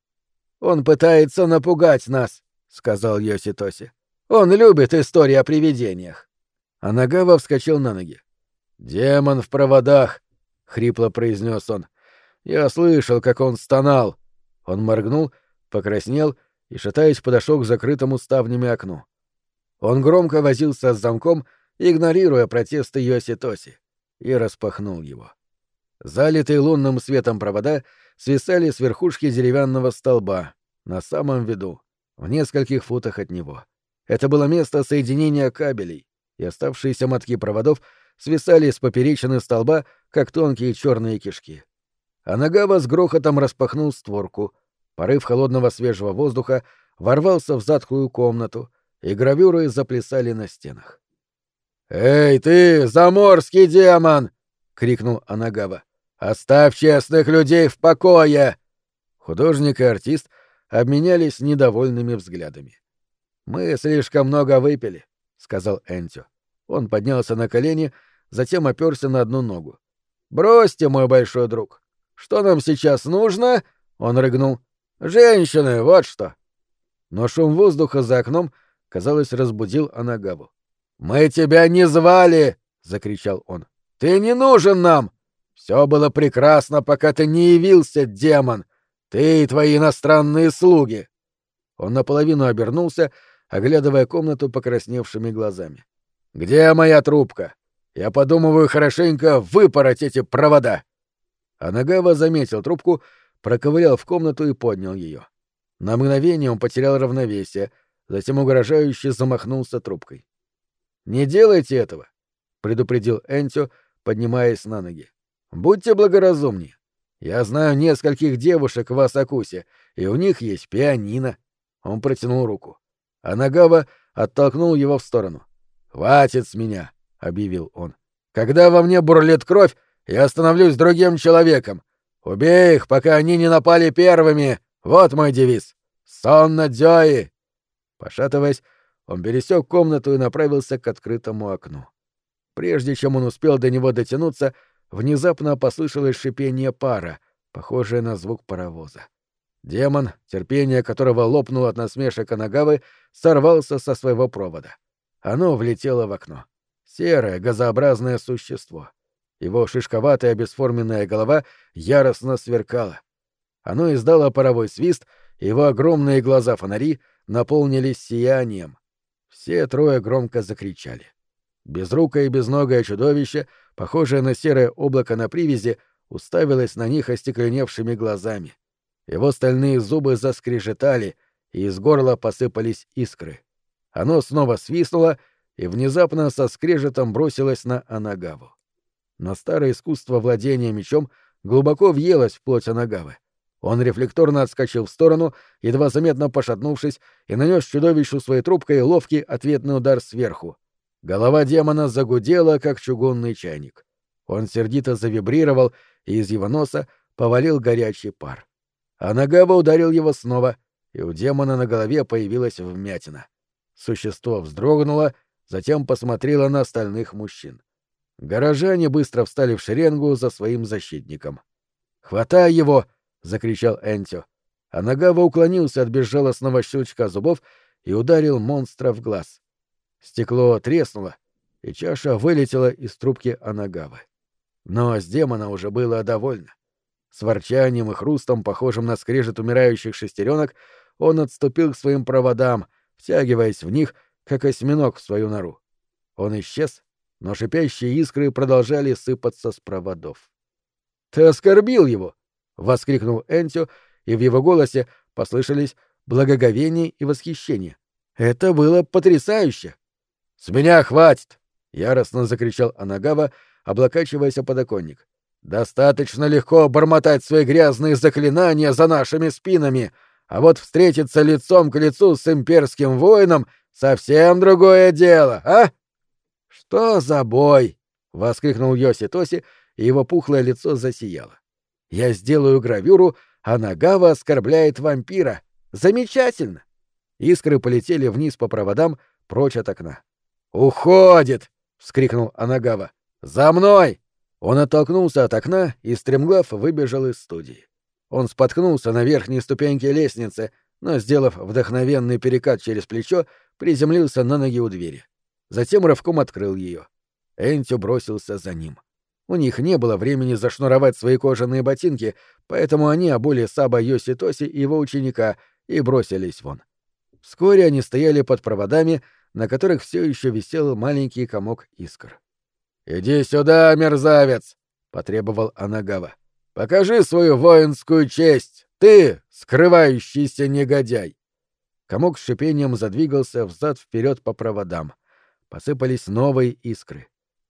«Он пытается напугать нас», — сказал Йоситоси. «Он любит истории о привидениях». Анагава вскочил на ноги. «Демон в проводах», — хрипло произнес он. «Я слышал, как он стонал». Он моргнул, покраснел и, шатаясь, подошел к закрытому ставнями окну. Он громко возился с замком, игнорируя протесты Йоситоси, и распахнул его. Залитые лунным светом провода свисали с верхушки деревянного столба, на самом виду, в нескольких футах от него. Это было место соединения кабелей, и оставшиеся мотки проводов свисали с поперечины столба, как тонкие черные кишки. А Нагава с грохотом распахнул створку. Порыв холодного свежего воздуха ворвался в затхлую комнату, и гравюры заплясали на стенах. «Эй, ты, заморский демон!» — крикнул Анагава. «Оставь честных людей в покое!» Художник и артист обменялись недовольными взглядами. «Мы слишком много выпили», — сказал Энтю. Он поднялся на колени, затем оперся на одну ногу. «Бросьте, мой большой друг. Что нам сейчас нужно?» — он рыгнул. «Женщины, вот что!» Но шум воздуха за окном, казалось, разбудил Анагаву. «Мы тебя не звали!» — закричал он. «Ты не нужен нам! Все было прекрасно, пока ты не явился, демон! Ты и твои иностранные слуги!» Он наполовину обернулся, оглядывая комнату покрасневшими глазами. «Где моя трубка? Я подумываю хорошенько выпороть эти провода!» Анагава заметил трубку, проковырял в комнату и поднял ее. На мгновение он потерял равновесие, затем угрожающе замахнулся трубкой. «Не делайте этого!» — предупредил Энтио, поднимаясь на ноги. «Будьте благоразумнее. Я знаю нескольких девушек в Асакусе, и у них есть пианино». Он протянул руку. Анагава оттолкнул его в сторону. «Хватит с меня!» — объявил он. «Когда во мне бурлит кровь, я становлюсь другим человеком. Убей их, пока они не напали первыми. Вот мой девиз. Сонно Дзёи!» Пошатываясь, он пересек комнату и направился к открытому окну. Прежде чем он успел до него дотянуться, внезапно послышалось шипение пара, похожее на звук паровоза. Демон, терпение которого лопнуло от насмешек Анагавы, сорвался со своего провода. Оно влетело в окно. Серое, газообразное существо. Его шишковатая бесформенная голова яростно сверкала. Оно издало паровой свист, и его огромные глаза-фонари наполнились сиянием. Все трое громко закричали. Безрукое и безногое чудовище, похожее на серое облако на привязи, уставилось на них остекленевшими глазами. Его стальные зубы заскрежетали, и из горла посыпались искры. Оно снова свистнуло и внезапно со скрежетом бросилось на Анагаву. Но старое искусство владения мечом глубоко въелось в плоть Анагавы. Он рефлекторно отскочил в сторону, едва заметно пошатнувшись, и нанес чудовищу своей трубкой ловкий ответный удар сверху. Голова демона загудела, как чугунный чайник. Он сердито завибрировал, и из его носа повалил горячий пар. А Нагава ударил его снова, и у демона на голове появилась вмятина. Существо вздрогнуло, затем посмотрело на остальных мужчин. Горожане быстро встали в шеренгу за своим защитником. «Хватай его!» — закричал Энтио. А Нагава уклонился от безжалостного щелчка зубов и ударил монстра в глаз. Стекло треснуло, и чаша вылетела из трубки Анагавы. Но с демона уже было довольно. С ворчанием и хрустом, похожим на скрежет умирающих шестеренок, он отступил к своим проводам, втягиваясь в них, как осьминог в свою нору. Он исчез, но шипящие искры продолжали сыпаться с проводов. «Ты оскорбил его!» — воскликнул Энтио, и в его голосе послышались благоговение и восхищение. «Это было потрясающе!» «С меня хватит!» — яростно закричал Анагава, облокачиваясь о подоконник. «Достаточно легко бормотать свои грязные заклинания за нашими спинами, а вот встретиться лицом к лицу с имперским воином — совсем другое дело, а?» «Что за бой?» — воскликнул Йоси Тоси, и его пухлое лицо засияло. Я сделаю гравюру, а Нагава оскорбляет вампира. Замечательно! Искры полетели вниз по проводам, прочь от окна. «Уходит!» — вскрикнул Анагава. «За мной!» Он оттолкнулся от окна и стремглав выбежал из студии. Он споткнулся на верхней ступеньке лестницы, но, сделав вдохновенный перекат через плечо, приземлился на ноги у двери. Затем рывком открыл ее. Энтю бросился за ним. У них не было времени зашнуровать свои кожаные ботинки, поэтому они обули Саба Йоси Тоси и его ученика и бросились вон. Вскоре они стояли под проводами, на которых все еще висел маленький комок искр. «Иди сюда, мерзавец!» — потребовал Анагава. «Покажи свою воинскую честь! Ты, скрывающийся негодяй!» Комок с шипением задвигался взад-вперед по проводам. Посыпались новые искры.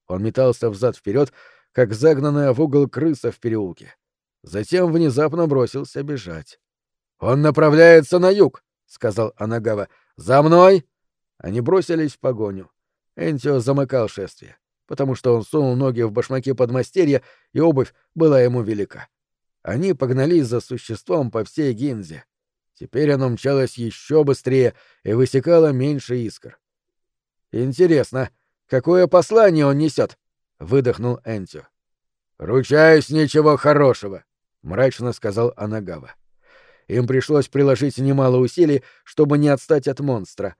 Он метался взад-вперед, как загнанная в угол крыса в переулке. Затем внезапно бросился бежать. «Он направляется на юг», — сказал Анагава. «За мной!» Они бросились в погоню. Энтио замыкал шествие, потому что он сунул ноги в башмаки подмастерья, и обувь была ему велика. Они погнались за существом по всей Гинзе. Теперь оно мчалось еще быстрее и высекало меньше искр. «Интересно, какое послание он несет?» — выдохнул Энтио. «Ручаюсь, ничего хорошего», — мрачно сказал Анагава. Им пришлось приложить немало усилий, чтобы не отстать от монстра.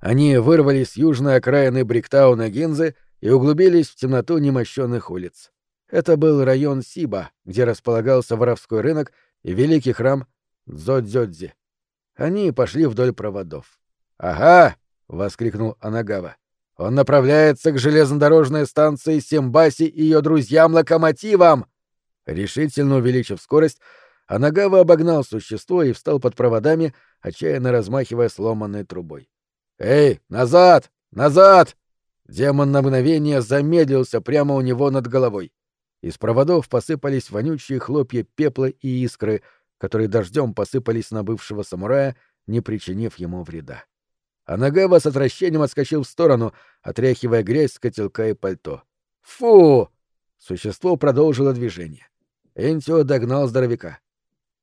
Они вырвались с южной окраины Бриктауна Гинзы и углубились в темноту немощенных улиц. Это был район Сиба, где располагался воровской рынок и великий храм Дзодзёдзи. Они пошли вдоль проводов. «Ага!» — воскликнул Анагава. «Он направляется к железнодорожной станции Симбаси и ее друзьям-локомотивам!» Решительно увеличив скорость, Анагава обогнал существо и встал под проводами, отчаянно размахивая сломанной трубой. «Эй, назад! Назад!» Демон на мгновение замедлился прямо у него над головой. Из проводов посыпались вонючие хлопья пепла и искры, которые дождем посыпались на бывшего самурая, не причинив ему вреда. Анагава с отвращением отскочил в сторону, отряхивая грязь с котелка и пальто. «Фу!» Существо продолжило движение. Энтио догнал здоровяка.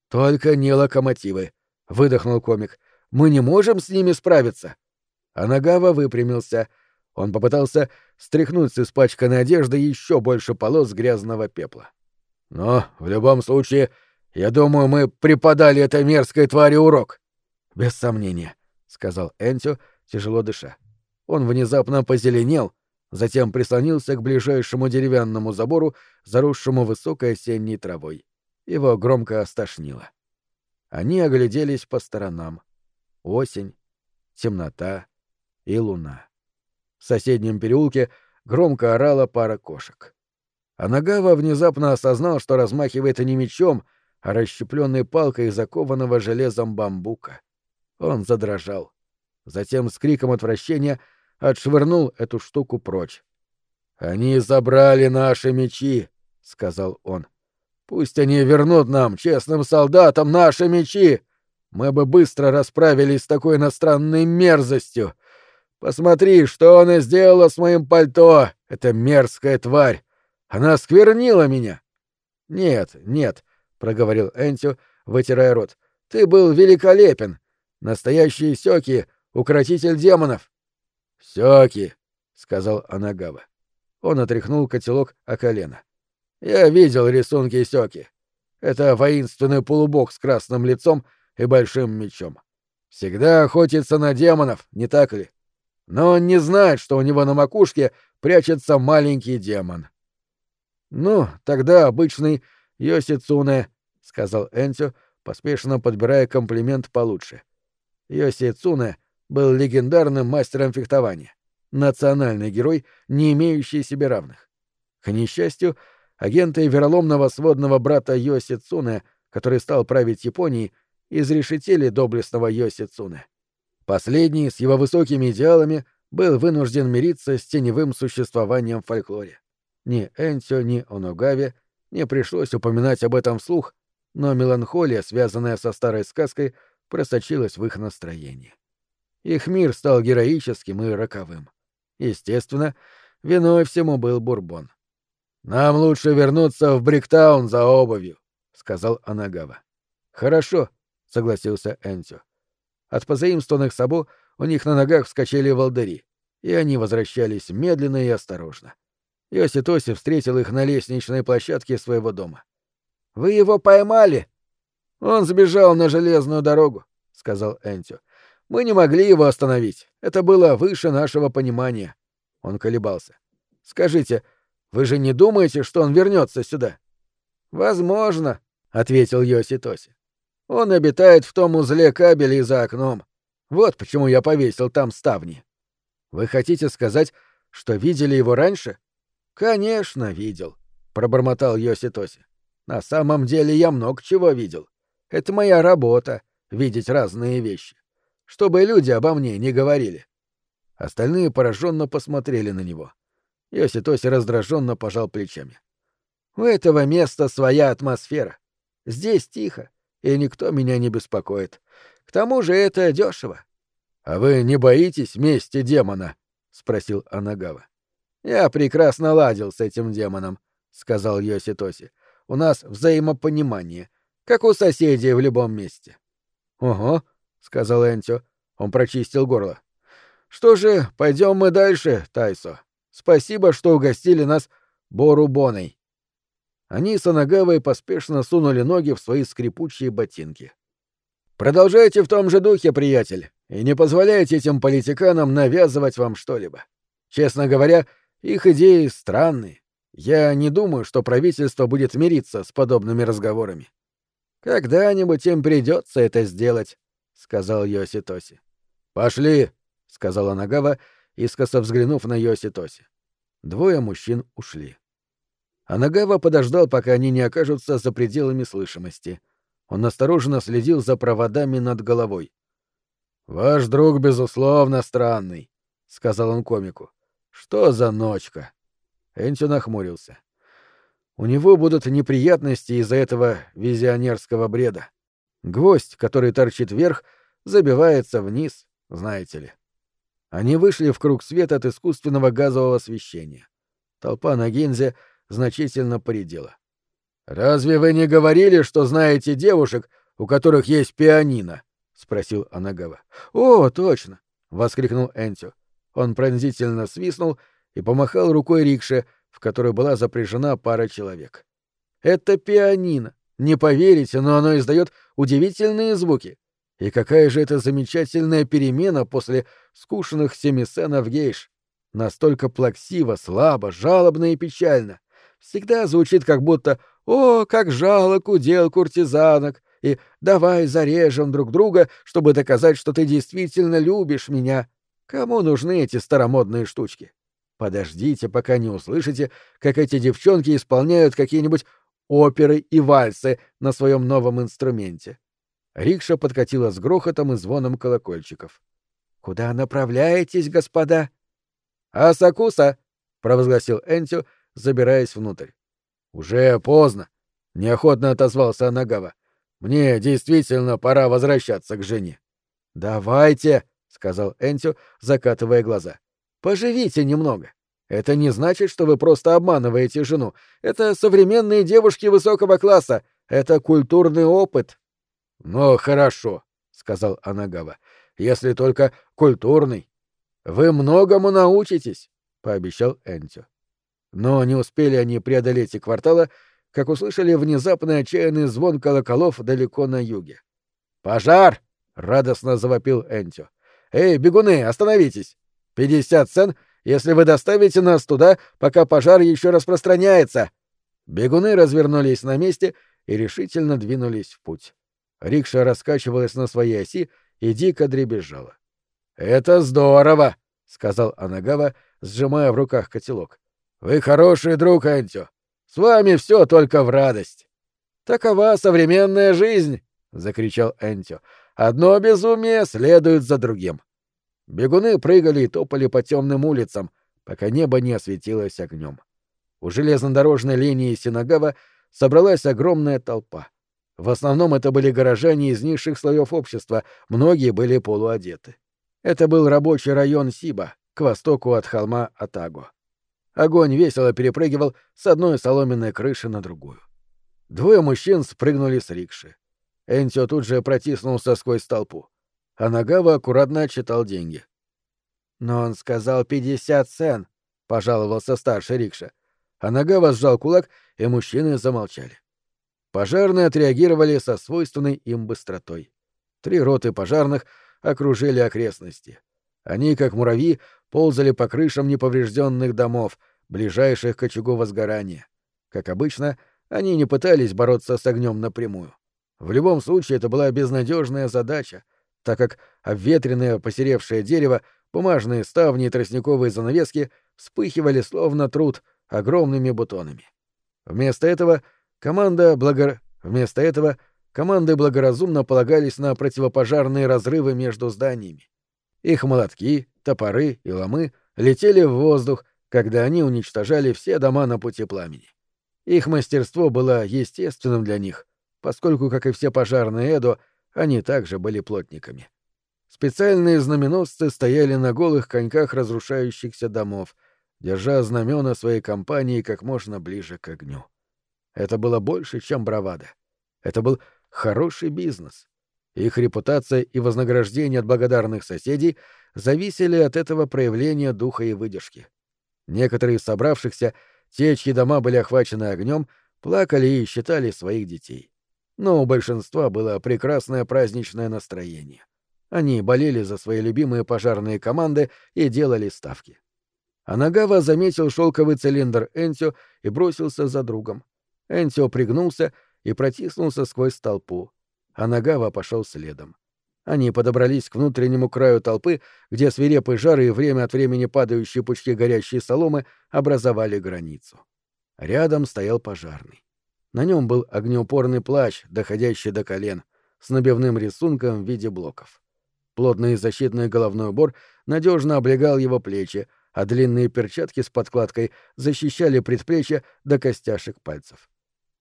«Только не локомотивы», — выдохнул комик. «Мы не можем с ними справиться». Анагава выпрямился. Он попытался стряхнуть с испачканной одежды еще больше полос грязного пепла. «Но, в любом случае, я думаю, мы преподали этой мерзкой твари урок». «Без сомнения», — сказал Энтио, тяжело дыша. Он внезапно позеленел, затем прислонился к ближайшему деревянному забору, заросшему высокой осенней травой. Его громко остошнило. Они огляделись по сторонам. Осень, темнота и луна. В соседнем переулке громко орала пара кошек. Анагава внезапно осознал, что размахивает не мечом, а расщепленной палкой закованного железом бамбука. Он задрожал. Затем с криком отвращения отшвырнул эту штуку прочь. «Они забрали наши мечи», — сказал он. Пусть они вернут нам, честным солдатам, наши мечи. Мы бы быстро расправились с такой иностранной мерзостью. Посмотри, что она сделала с моим пальто, эта мерзкая тварь. Она сквернила меня. Нет, нет, проговорил Энтю, вытирая рот. Ты был великолепен. Настоящий Сёки, укротитель демонов. Сёки, сказал Анагава. Он отряхнул котелок о колено. Я видел рисунки Сёки. Это воинственный полубог с красным лицом и большим мечом. Всегда охотится на демонов, не так ли? Но он не знает, что у него на макушке прячется маленький демон. «Ну, тогда обычный Йосицуне», — сказал Энтю, поспешно подбирая комплимент получше. Йосицуне был легендарным мастером фехтования, национальный герой, не имеющий себе равных. К несчастью, агенты вероломного сводного брата Йоси Цуне, который стал править Японией, изрешетили доблестного Йоси Цуне. Последний, с его высокими идеалами, был вынужден мириться с теневым существованием в фольклоре. Ни Энсё, ни Оногаве не пришлось упоминать об этом вслух, но меланхолия, связанная со старой сказкой, просочилась в их настроение. Их мир стал героическим и роковым. Естественно, виной всему был бурбон. «Нам лучше вернуться в Бриктаун за обувью», — сказал Анагава. «Хорошо», — согласился Энтю. От позаимствованных сабо у них на ногах вскочили волдыри, и они возвращались медленно и осторожно. Йоси встретил их на лестничной площадке своего дома. «Вы его поймали?» «Он сбежал на железную дорогу», — сказал Энтю. «Мы не могли его остановить. Это было выше нашего понимания». Он колебался. «Скажите, — вы же не думаете, что он вернется сюда? Возможно, ответил Йоси. Он обитает в том узле кабелей за окном. Вот почему я повесил там ставни. Вы хотите сказать, что видели его раньше? Конечно, видел, пробормотал Йоси Тоси. На самом деле я много чего видел. Это моя работа — видеть разные вещи. Чтобы люди обо мне не говорили. Остальные пораженно посмотрели на него. Йоситоси раздраженно пожал плечами. «У этого места своя атмосфера. Здесь тихо, и никто меня не беспокоит. К тому же это дешево. А вы не боитесь мести демона? спросил Анагава. Я прекрасно ладил с этим демоном, сказал Йоситоси. У нас взаимопонимание, как у соседей в любом месте. Ого, сказал Энтё. Он прочистил горло. Что же, пойдем мы дальше, Тайсо. Спасибо, что угостили нас Борубоной. Они с Анагавой поспешно сунули ноги в свои скрипучие ботинки. Продолжайте в том же духе, приятель, и не позволяйте этим политиканам навязывать вам что-либо. Честно говоря, их идеи странные. Я не думаю, что правительство будет мириться с подобными разговорами. Когда-нибудь им придется это сделать, сказал Йоситоси. Пошли, сказала Нагава, искоса взглянув на Йоситоси. Двое мужчин ушли. Анагава подождал, пока они не окажутся за пределами слышимости. Он осторожно следил за проводами над головой. «Ваш друг, безусловно, странный», — сказал он комику. «Что за ночка?» Энтю нахмурился. «У него будут неприятности из-за этого визионерского бреда. Гвоздь, который торчит вверх, забивается вниз, знаете ли». Они вышли в круг света от искусственного газового освещения. Толпа на Гензе значительно поредела. «Разве вы не говорили, что знаете девушек, у которых есть пианино?» — спросил Анагава. «О, точно!» — воскликнул Энтю. Он пронзительно свистнул и помахал рукой рикше, в которой была запряжена пара человек. «Это пианино. Не поверите, но оно издает удивительные звуки. И какая же это замечательная перемена после скучных семисенов гейш. Настолько плаксиво, слабо, жалобно и печально. Всегда звучит как будто «О, как жалок удел куртизанок!» и «Давай зарежем друг друга, чтобы доказать, что ты действительно любишь меня». Кому нужны эти старомодные штучки? Подождите, пока не услышите, как эти девчонки исполняют какие-нибудь оперы и вальсы на своем новом инструменте. Рикша подкатила с грохотом и звоном колокольчиков. «Куда направляетесь, господа?» «Асакуса!» — провозгласил Энтю, забираясь внутрь. «Уже поздно», — неохотно отозвался Анагава. «Мне действительно пора возвращаться к жене». «Давайте», — сказал Энтю, закатывая глаза. «Поживите немного. Это не значит, что вы просто обманываете жену. Это современные девушки высокого класса. Это культурный опыт». «Ну, хорошо», — сказал Анагава. «Если только культурный». «Вы многому научитесь», — пообещал Энтю. Но не успели они преодолеть и квартала, как услышали внезапный отчаянный звон колоколов далеко на юге. «Пожар!» — радостно завопил Энтю. «Эй, бегуны, остановитесь! Пятьдесят цен, если вы доставите нас туда, пока пожар еще распространяется!» Бегуны развернулись на месте и решительно двинулись в путь. Рикша раскачивалась на своей оси и дико дребезжала. «Это здорово!» — сказал Анагава, сжимая в руках котелок. Вы хороший друг, Энтю. С вами все только в радость. Такова современная жизнь, закричал Энтю. Одно безумие следует за другим. Бегуны прыгали и топали по темным улицам, пока небо не осветилось огнем. У железнодорожной линии Синагава собралась огромная толпа. В основном это были горожане из низших слоев общества, многие были полуодеты. Это был рабочий район Сиба, к востоку от холма Атаго. Огонь весело перепрыгивал с одной соломенной крыши на другую. Двое мужчин спрыгнули с рикши. Энтио тут же протиснулся сквозь толпу. А Нагава аккуратно отчитал деньги. «Но он сказал пятьдесят цен», — пожаловался старший рикша. А Нагава сжал кулак, и мужчины замолчали. Пожарные отреагировали со свойственной им быстротой. Три роты пожарных окружили окрестности. Они, как муравьи, ползали по крышам неповрежденных домов, ближайших к очагу возгорания. Как обычно, они не пытались бороться с огнем напрямую. В любом случае это была безнадежная задача, так как обветренное посеревшее дерево, бумажные ставни и тростниковые занавески вспыхивали словно труд огромными бутонами. Вместо этого команда благо... Вместо этого команды благоразумно полагались на противопожарные разрывы между зданиями. Их молотки, топоры и ломы летели в воздух, когда они уничтожали все дома на пути пламени. Их мастерство было естественным для них, поскольку, как и все пожарные Эдо, они также были плотниками. Специальные знаменосцы стояли на голых коньках разрушающихся домов, держа знамена своей компании как можно ближе к огню. Это было больше, чем бравада. Это был хороший бизнес. Их репутация и вознаграждение от благодарных соседей зависели от этого проявления духа и выдержки. Некоторые из собравшихся, те, чьи дома были охвачены огнем, плакали и считали своих детей. Но у большинства было прекрасное праздничное настроение. Они болели за свои любимые пожарные команды и делали ставки. Анагава заметил шелковый цилиндр Энтио и бросился за другом. Энтио пригнулся и протиснулся сквозь толпу. Анагава пошел следом. Они подобрались к внутреннему краю толпы, где свирепый жар и время от времени падающие пучки горящей соломы образовали границу. Рядом стоял пожарный. На нем был огнеупорный плащ, доходящий до колен, с набивным рисунком в виде блоков. Плотный защитный головной убор надежно облегал его плечи, а длинные перчатки с подкладкой защищали предплечья до костяшек пальцев.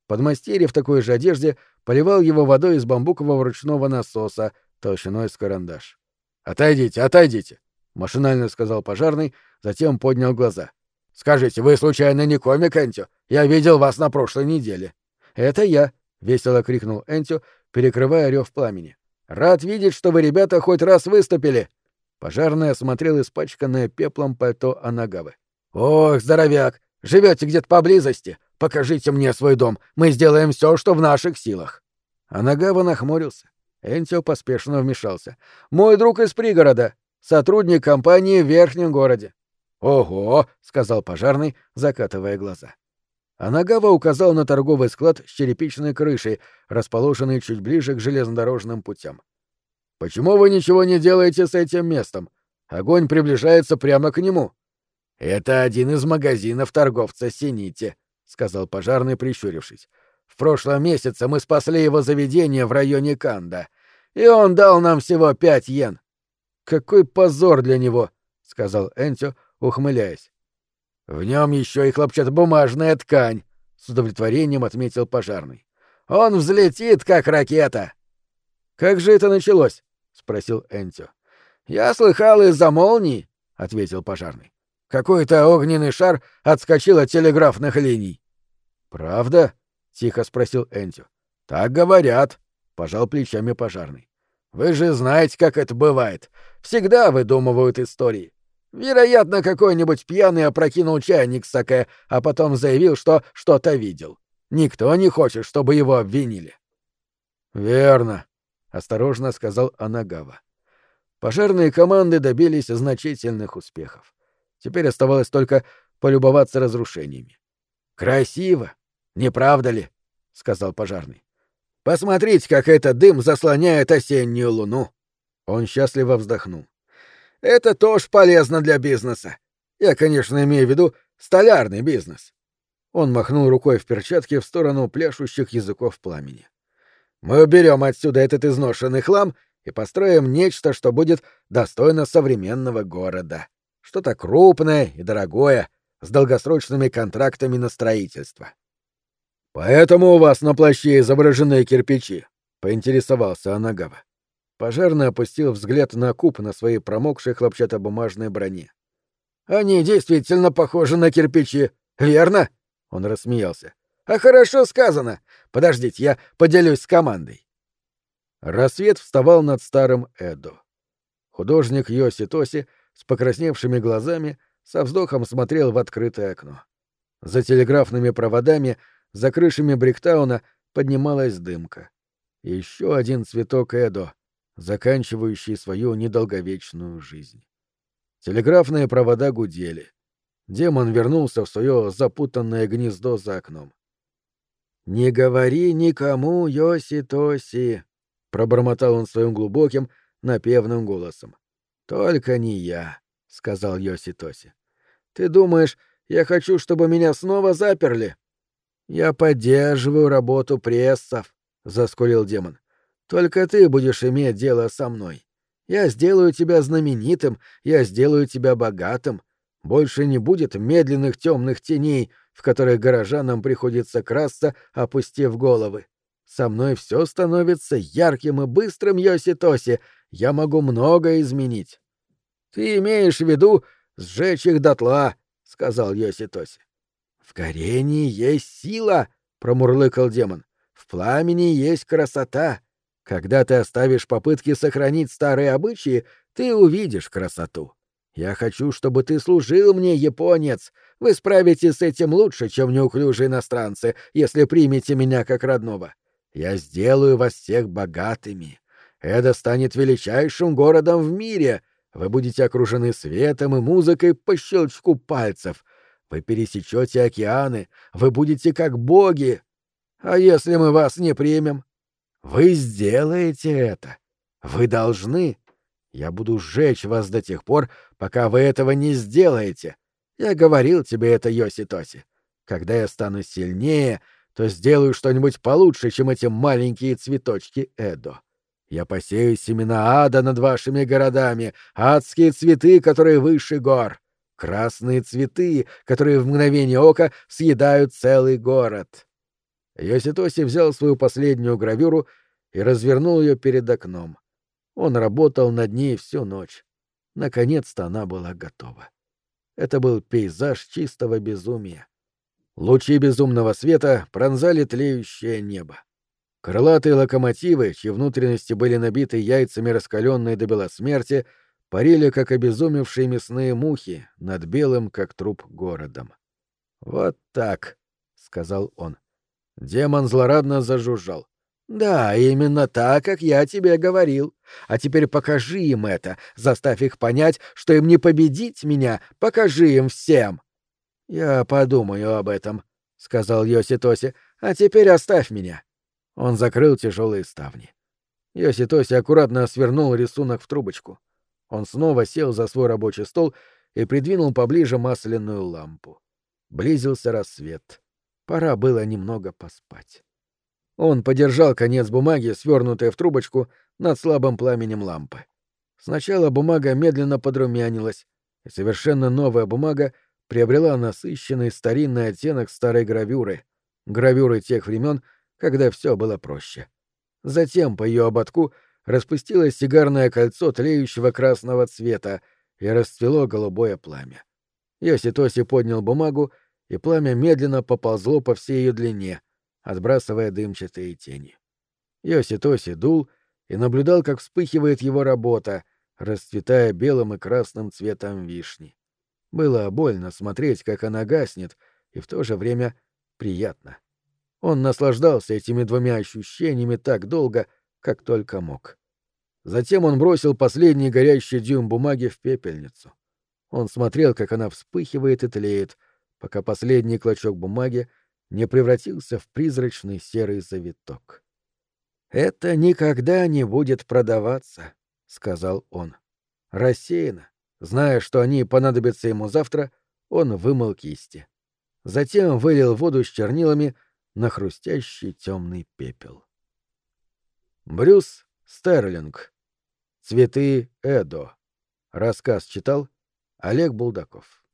Подмастерье в такой же одежде поливал его водой из бамбукового ручного насоса толщиной с карандаш. «Отойдите, отойдите!» — машинально сказал пожарный, затем поднял глаза. «Скажите, вы случайно не комик, Энтю? Я видел вас на прошлой неделе». «Это я!» — весело крикнул Энтю, перекрывая рев пламени. «Рад видеть, что вы, ребята, хоть раз выступили!» Пожарный осмотрел испачканное пеплом пальто Анагавы. «Ох, здоровяк! Живете где-то поблизости! Покажите мне свой дом! Мы сделаем все, что в наших силах!» Анагава нахмурился. Энтио поспешно вмешался. «Мой друг из пригорода, сотрудник компании в Верхнем городе. «Ого!» — сказал пожарный, закатывая глаза. Анагава указал на торговый склад с черепичной крышей, расположенный чуть ближе к железнодорожным путям. «Почему вы ничего не делаете с этим местом? Огонь приближается прямо к нему». «Это один из магазинов торговца Синити», — сказал пожарный, прищурившись. «В прошлом месяце мы спасли его заведение в районе Канда, и он дал нам всего пять йен». «Какой позор для него», — сказал Энтё, ухмыляясь. «В нем еще и хлопчатобумажная ткань», — с удовлетворением отметил пожарный. «Он взлетит, как ракета!» «Как же это началось?» — спросил Энтио. «Я слыхал из-за молнии», — ответил пожарный. «Какой-то огненный шар отскочил от телеграфных линий». «Правда?» — тихо спросил Энтио. «Так говорят», — пожал плечами пожарный. «Вы же знаете, как это бывает. Всегда выдумывают истории. Вероятно, какой-нибудь пьяный опрокинул чайник саке, а потом заявил, что что-то видел. Никто не хочет, чтобы его обвинили. Верно, осторожно сказал Анагава. Пожарные команды добились значительных успехов. Теперь оставалось только полюбоваться разрушениями. Красиво, не правда ли? сказал пожарный. Посмотрите, как этот дым заслоняет осеннюю луну. Он счастливо вздохнул. Это тоже полезно для бизнеса. Я, конечно, имею в виду столярный бизнес. Он махнул рукой в перчатке в сторону пляшущих языков пламени. Мы уберем отсюда этот изношенный хлам и построим нечто, что будет достойно современного города. Что-то крупное и дорогое, с долгосрочными контрактами на строительство. Поэтому у вас на плаще изображены кирпичи, поинтересовался Анагава. Пожарный опустил взгляд на куб на своей промокшей хлопчатобумажной броне. «Они действительно похожи на кирпичи, верно?» Он рассмеялся. «А хорошо сказано. Подождите, я поделюсь с командой». Рассвет вставал над старым Эдо. Художник Йоси Тоси с покрасневшими глазами со вздохом смотрел в открытое окно. За телеграфными проводами, за крышами Бриктауна поднималась дымка. Еще один цветок Эдо — заканчивающий свою недолговечную жизнь. Телеграфные провода гудели. Демон вернулся в свое запутанное гнездо за окном. «Не говори никому, Йоси-Тоси!» — пробормотал он своим глубоким, напевным голосом. «Только не я», — сказал Йоси-Тоси. «Ты думаешь, я хочу, чтобы меня снова заперли?» «Я поддерживаю работу прессов», — заскулил демон. Только ты будешь иметь дело со мной. Я сделаю тебя знаменитым, я сделаю тебя богатым. Больше не будет медленных темных теней, в которых горожанам приходится красться, опустив головы. Со мной все становится ярким и быстрым, Йоси-Тоси. Я могу многое изменить. — Ты имеешь в виду сжечь их дотла, — сказал Йоси-Тоси. — В горении есть сила, — промурлыкал демон. — В пламени есть красота. Когда ты оставишь попытки сохранить старые обычаи, ты увидишь красоту. Я хочу, чтобы ты служил мне, японец. Вы справитесь с этим лучше, чем неуклюжие иностранцы, если примете меня как родного. Я сделаю вас всех богатыми. Это станет величайшим городом в мире. Вы будете окружены светом и музыкой по щелчку пальцев. Вы пересечете океаны. Вы будете как боги. А если мы вас не примем? Вы сделаете это. Вы должны. Я буду сжечь вас до тех пор, пока вы этого не сделаете. Я говорил тебе это, Йоси-Тоси. Когда я стану сильнее, то сделаю что-нибудь получше, чем эти маленькие цветочки Эдо. Я посею семена ада над вашими городами, адские цветы, которые выше гор, красные цветы, которые в мгновение ока съедают целый город. Йоситоси взял свою последнюю гравюру и развернул ее перед окном. Он работал над ней всю ночь. Наконец-то она была готова. Это был пейзаж чистого безумия. Лучи безумного света пронзали тлеющее небо. Крылатые локомотивы, чьи внутренности были набиты яйцами раскаленной до белосмерти, парили, как обезумевшие мясные мухи, над белым, как труп, городом. «Вот так», — сказал он. Демон злорадно зажужжал. «Да, именно так, как я тебе говорил. А теперь покажи им это, заставь их понять, что им не победить меня, покажи им всем». «Я подумаю об этом», — сказал Йоситоси, — «а теперь оставь меня». Он закрыл тяжелые ставни. Йоситоси аккуратно свернул рисунок в трубочку. Он снова сел за свой рабочий стол и придвинул поближе масляную лампу. Близился рассвет. Пора было немного поспать. Он подержал конец бумаги, свернутой в трубочку, над слабым пламенем лампы. Сначала бумага медленно подрумянилась, и совершенно новая бумага приобрела насыщенный старинный оттенок старой гравюры, гравюры тех времен, когда все было проще. Затем по ее ободку распустилось сигарное кольцо тлеющего красного цвета и расцвело голубое пламя. Йоситоси поднял бумагу, и пламя медленно поползло по всей ее длине, отбрасывая дымчатые тени. Йоситоси дул и наблюдал, как вспыхивает его работа, расцветая белым и красным цветом вишни. Было больно смотреть, как она гаснет, и в то же время приятно. Он наслаждался этими двумя ощущениями так долго, как только мог. Затем он бросил последний горящий дюйм бумаги в пепельницу. Он смотрел, как она вспыхивает и тлеет, пока последний клочок бумаги не превратился в призрачный серый завиток. «Это никогда не будет продаваться», — сказал он. Рассеянно, зная, что они понадобятся ему завтра, он вымыл кисти. Затем вылил воду с чернилами на хрустящий темный пепел. Брюс Стерлинг. Цветы Эдо. Рассказ читал Олег Булдаков.